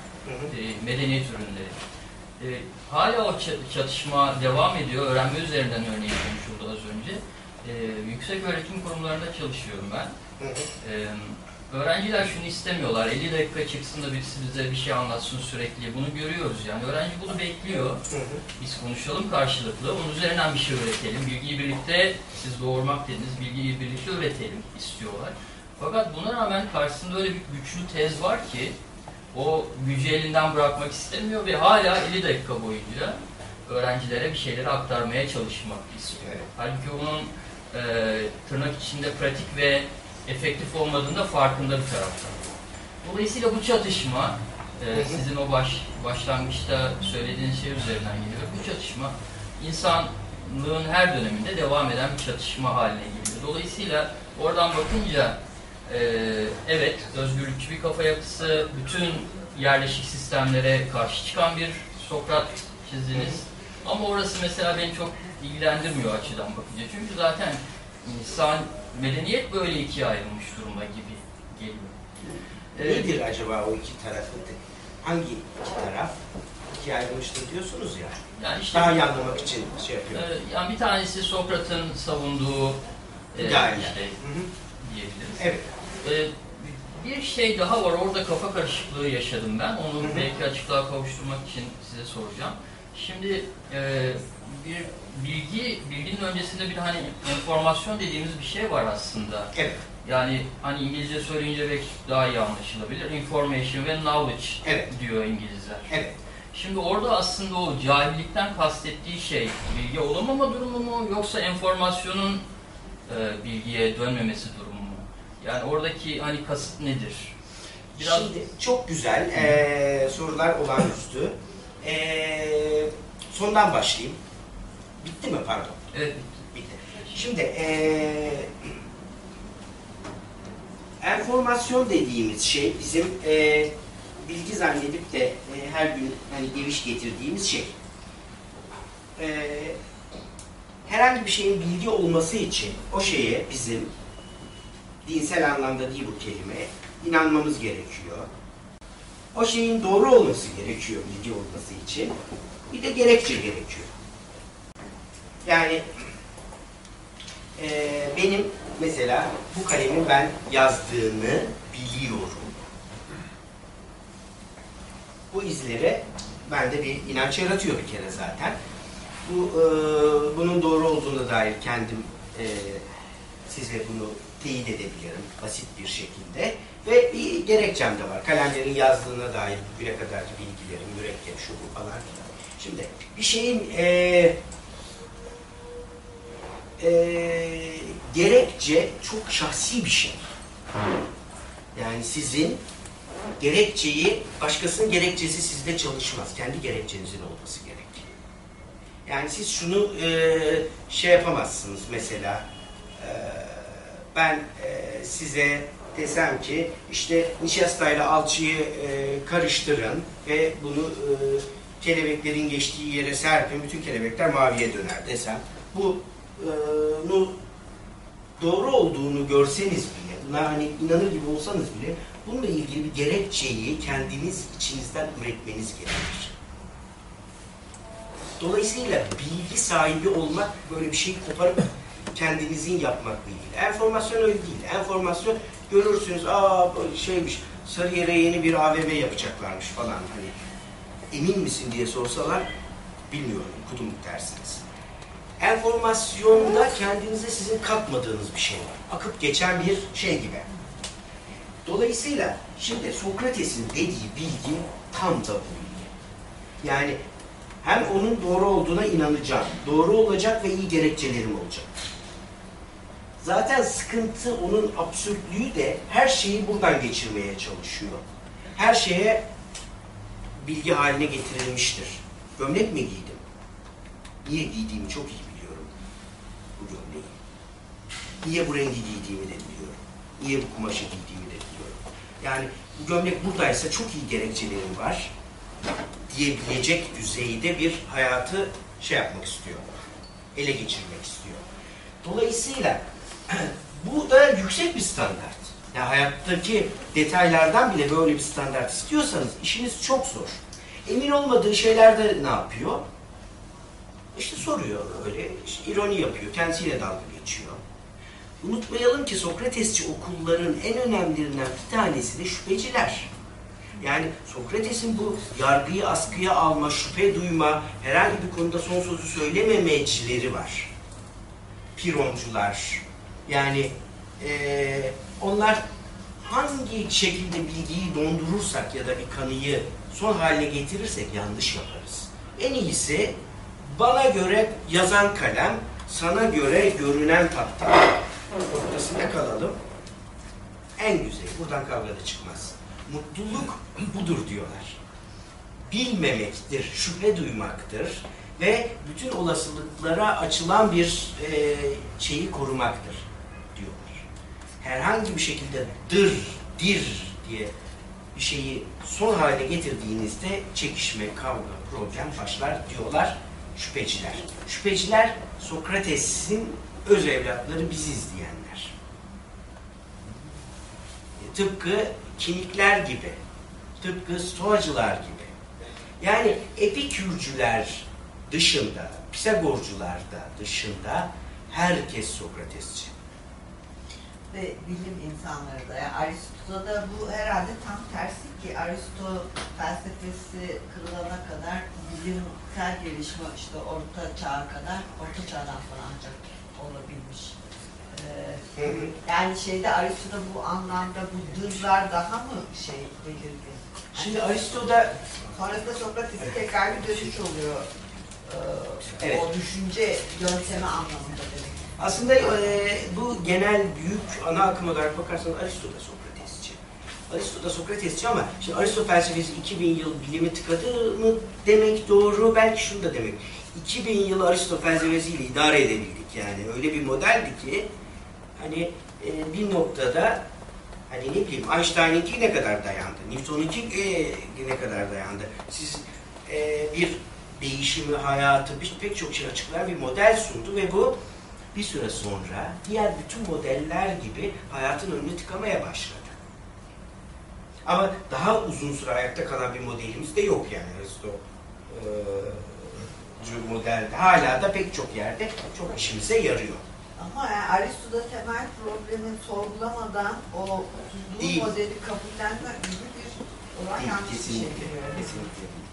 e, medeniyet ürünleri. E, hala o ça- çatışma devam ediyor. Öğrenme üzerinden örneğin konuşuldu az önce. E, yüksek öğretim kurumlarında çalışıyorum ben.
Hı hı.
Ee, öğrenciler şunu istemiyorlar. 50 dakika çıksın da birisi bize bir şey anlatsın sürekli. Bunu görüyoruz yani. Öğrenci bunu bekliyor. Biz konuşalım karşılıklı. Onun üzerinden bir şey öğretelim. Bilgiyi birlikte, siz doğurmak dediniz, bilgiyi birlikte öğretelim istiyorlar. Fakat buna rağmen karşısında öyle bir güçlü tez var ki o gücü elinden bırakmak istemiyor ve hala 50 dakika boyunca öğrencilere bir şeyleri aktarmaya çalışmak istiyor. Halbuki onun e, tırnak içinde pratik ve efektif olmadığında farkında bir taraftan. Dolayısıyla bu çatışma, e, sizin o baş başlangıçta söylediğiniz şey üzerinden geliyor. Bu çatışma insanlığın her döneminde devam eden bir çatışma haline geliyor. Dolayısıyla oradan bakınca e, evet özgürlükçü bir kafa yapısı, bütün yerleşik sistemlere karşı çıkan bir Sokrat çizdiniz. Ama orası mesela beni çok ilgilendirmiyor açıdan bakınca. Çünkü zaten insan, medeniyet böyle ikiye ayrılmış durumda gibi geliyor. Ee,
Nedir acaba o iki tarafı? Hangi iki taraf? İkiye ayrılmıştır diyorsunuz ya.
Yani işte
Daha iyi anlamak için şey yapıyor.
e, yani bir tanesi Sokrat'ın savunduğu e, işte
Hı hı.
diyebiliriz.
Evet.
Ee, bir şey daha var. Orada kafa karışıklığı yaşadım ben. Onu
Hı hı.
belki açıklığa kavuşturmak için size soracağım. Şimdi e, bir bilgi, bilginin öncesinde bir hani enformasyon dediğimiz bir şey var aslında.
Evet.
Yani hani İngilizce söyleyince belki daha iyi anlaşılabilir. Information ve knowledge
Evet.
diyor İngilizler.
Evet.
Şimdi orada aslında o cahillikten kastettiği şey bilgi olamama durumu mu yoksa enformasyonun e, bilgiye dönmemesi durumu mu? Yani oradaki hani kasıt nedir? Biraz
Şimdi çok güzel eee, sorular olağanüstü. Eee sondan başlayayım. Bitti mi pardon?
evet,
Bitti. Şimdi eee enformasyon dediğimiz şey bizim eee, bilgi zannedip de eee, her gün hani geviş getirdiğimiz şey. Eee, herhangi bir şeyin bilgi olması için o şeye bizim dinsel anlamda değil bu kelime inanmamız gerekiyor. O şeyin doğru olması gerekiyor bilgi olması için. Bir de gerekçe gerekiyor. Yani eee, benim mesela bu kalemin ben yazdığını biliyorum. Bu izlere bende bir inanç yaratıyor bir kere zaten. Bu eee, bunun doğru olduğuna dair kendim eee, size bunu teyit edebilirim basit bir şekilde. Ve bir gerekçem de var. Kalemlerin yazdığına dair bugüne kadarki bilgilerim, mürekkep, şu bu falan filan. Şimdi bir şeyin eee eee, gerekçe çok şahsi bir şey. Yani sizin gerekçeyi, başkasının gerekçesi sizde çalışmaz. Kendi gerekçenizin olması gerek. Yani siz şunu eee, şey yapamazsınız mesela. eee, ben eee, size desem ki işte nişastayla alçıyı eee, karıştırın ve bunu eee, kelebeklerin geçtiği yere serpin, bütün kelebekler maviye döner desem. Bu doğru olduğunu görseniz bile, buna hani inanır gibi olsanız bile bununla ilgili bir gerekçeyi kendiniz içinizden üretmeniz gerekir. Dolayısıyla bilgi sahibi olmak böyle bir şeyi koparıp kendinizin yapmakla ilgili. Enformasyon öyle değil. Enformasyon görürsünüz, aa şeymiş, Sarıyer'e yeni bir AVM yapacaklarmış falan. Hani emin misin diye sorsalar bilmiyorum, okudum dersiniz. Enformasyonda kendinize sizin katmadığınız bir şey var. Akıp geçen bir şey gibi. Dolayısıyla şimdi Sokrates'in dediği bilgi tam da bu bilgi. Yani hem onun doğru olduğuna inanacağım, doğru olacak ve iyi gerekçelerim olacak. Zaten sıkıntı onun absürtlüğü de her şeyi buradan geçirmeye çalışıyor. Her şeye bilgi haline getirilmiştir. Gömlek mi giydim? Niye giydiğimi çok iyi gömleği. Niye bu rengi giydiğimi de biliyorum. Niye bu kumaşı giydiğimi de biliyorum. Yani bu gömlek buradaysa çok iyi gerekçelerim var diyebilecek düzeyde bir hayatı şey yapmak istiyor. Ele geçirmek istiyor. Dolayısıyla bu da yüksek bir standart. Yani hayattaki detaylardan bile böyle bir standart istiyorsanız işiniz çok zor. Emin olmadığı şeylerde ne yapıyor? İşte soruyor öyle, işte ironi yapıyor, kendisiyle dalga geçiyor. Unutmayalım ki Sokratesçi okulların en önemlilerinden bir tanesi de şüpheciler. Yani Sokrates'in bu yargıyı askıya alma, şüphe duyma, herhangi bir konuda son sözü söylememecileri var. Pironcular. Yani eee, onlar hangi şekilde bilgiyi dondurursak ya da bir kanıyı son haline getirirsek yanlış yaparız. En iyisi bana göre yazan kalem, sana göre görünen tahta. Ortasında kalalım. En güzeli. Buradan kavga da çıkmaz. Mutluluk budur diyorlar. Bilmemektir, şüphe duymaktır ve bütün olasılıklara açılan bir e, şeyi korumaktır diyorlar. Herhangi bir şekilde dır, dir diye bir şeyi son hale getirdiğinizde çekişme, kavga, problem başlar diyorlar şüpheciler. Şüpheciler Sokrates'in öz evlatları biziz diyenler. E, Tıpkı kinikler gibi, tıpkı stoacılar gibi. Yani epikürcüler dışında, Pisagorcular da dışında herkes Sokratesçi.
Ve bilim insanları da. Yani Aristo'da da bu herhalde tam tersi ki Aristo felsefesi kırılana kadar bilimsel gelişme işte orta çağa kadar, orta çağdan sonra ancak olabilmiş. Ee, yani şeyde Aristo'da bu anlamda bu dırlar daha mı şey belirgin?
Şimdi Aristo'da
Sonrasında Sokrates'e tekrar bir dönüş oluyor. Ee,
Evet.
O düşünce yöntemi anlamında demek.
Aslında e, bu genel büyük ana akım olarak bakarsanız Aristo Sokratesçi. Aristo da Sokratesçi ama şimdi Aristo felsefesi 2000 yıl bilimi tıkadı mı demek doğru, belki şunu da demek. 2000 yıl Aristo felsefesiyle idare edebildik yani. Öyle bir modeldi ki hani e, bir noktada hani ne bileyim Einstein'ınki ne kadar dayandı, Newton'unki e, ne kadar dayandı. Siz e, bir değişimi, hayatı, bir, pek çok şey açıklayan bir model sundu ve bu bir süre sonra diğer bütün modeller gibi hayatın önünü tıkamaya başladı. Ama daha uzun süre ayakta kalan bir modelimiz de yok yani Aristo e, modelde. Hala da pek çok yerde çok işimize yarıyor.
Ama yani Aristo'da temel problemi sorgulamadan o
Değil.
modeli kabullenme gibi bir olay yanlış bir şey
kesinlikle, kesinlikle.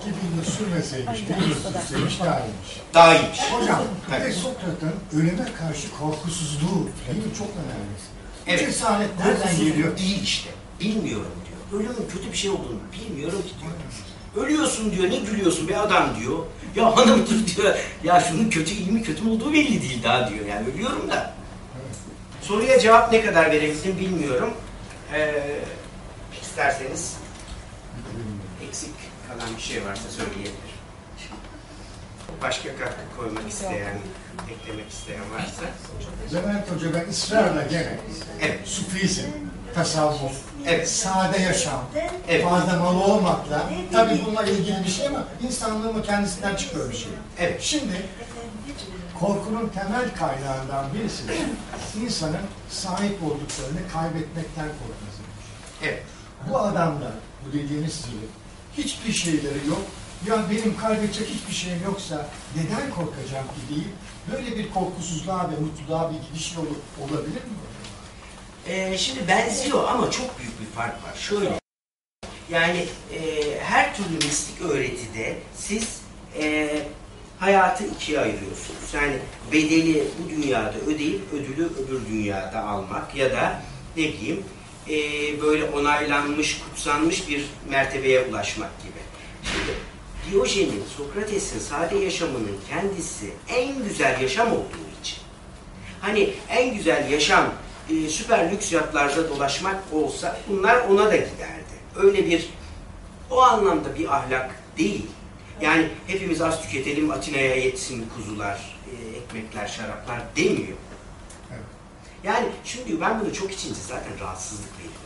2000 yıl sürmeseymiş, bir yıl sürseymiş daha iyiymiş.
Daha iyiymiş.
Hocam, bir de Sokrat'ın ölüme karşı korkusuzluğu değil mi? Çok önemli.
Evet.
cesaret nereden geliyor?
Değil işte. Bilmiyorum diyor. Ölümün kötü bir şey olduğunu bilmiyorum ki diyor. Ölüyorsun diyor, ne gülüyorsun be adam diyor. Ya hanım diyor, ya şunun kötü iyi mi kötü mü olduğu belli değil daha diyor. Yani ölüyorum da. Soruya cevap ne kadar verebildim bilmiyorum. Ee, isterseniz eksik kalan bir şey varsa söyleyebilir. Başka katkı koymak isteyen, eklemek isteyen varsa.
Levent Hoca ben ısrarla gene
Evet,
sufizm, tasavvuf,
evet,
sade yaşam,
evet,
fazla malı olmakla, tabii bununla ilgili bir şey ama insanlığın kendisinden çıkıyor bir şey.
evet.
Şimdi korkunun temel kaynağından birisi de insanın sahip olduklarını kaybetmekten korkmasıdır.
Evet.
Bu adamlar, bu dediğiniz gibi hiçbir şeyleri yok. Ya benim kaybedecek hiçbir şeyim yoksa neden korkacağım ki deyip böyle bir korkusuzluğa ve mutluluğa bir gidiş yolu olabilir mi?
Ee, şimdi benziyor ama çok büyük bir fark var. Şöyle, yani e, her türlü mistik öğretide siz e, hayatı ikiye ayırıyorsunuz. Yani bedeli bu dünyada ödeyip ödülü öbür dünyada almak ya da ne bileyim e, böyle onaylanmış, kutsanmış bir mertebeye ulaşmak gibi. Şimdi Diyojen'in, Sokrates'in sade yaşamının kendisi en güzel yaşam olduğu için Hani en güzel yaşam e, süper lüks yatlarda dolaşmak olsa bunlar ona da giderdi. Öyle bir o anlamda bir ahlak değil. Yani hepimiz az tüketelim Atina'ya yetsin kuzular, e, ekmekler, şaraplar demiyor. Yani şimdi ben bunu çok içince zaten rahatsızlık veriyorum.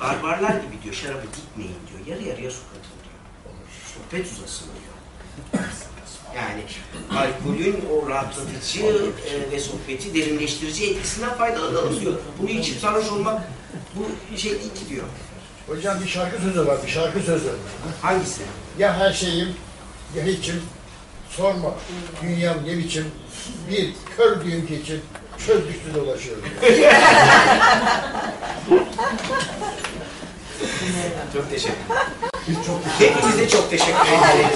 Barbarlar gibi diyor şarabı dikmeyin diyor. Yarı yarıya sokatın diyor. Sohbet uzasın diyor. Yani alkolün o rahatlatıcı e, ve sohbeti derinleştirici etkisinden faydalanalım diyor. Bunu içip sarhoş olmak bu şey değil ki diyor.
Hocam bir şarkı sözü var, bir şarkı sözü.
Hangisi?
Ya her şeyim, ya hiçim, sorma. Dünyam ne biçim, bir kör düğün keçim, çöl düştü dolaşıyorum.
Çok teşekkür
teşekkür
Hepinize çok teşekkür ederim.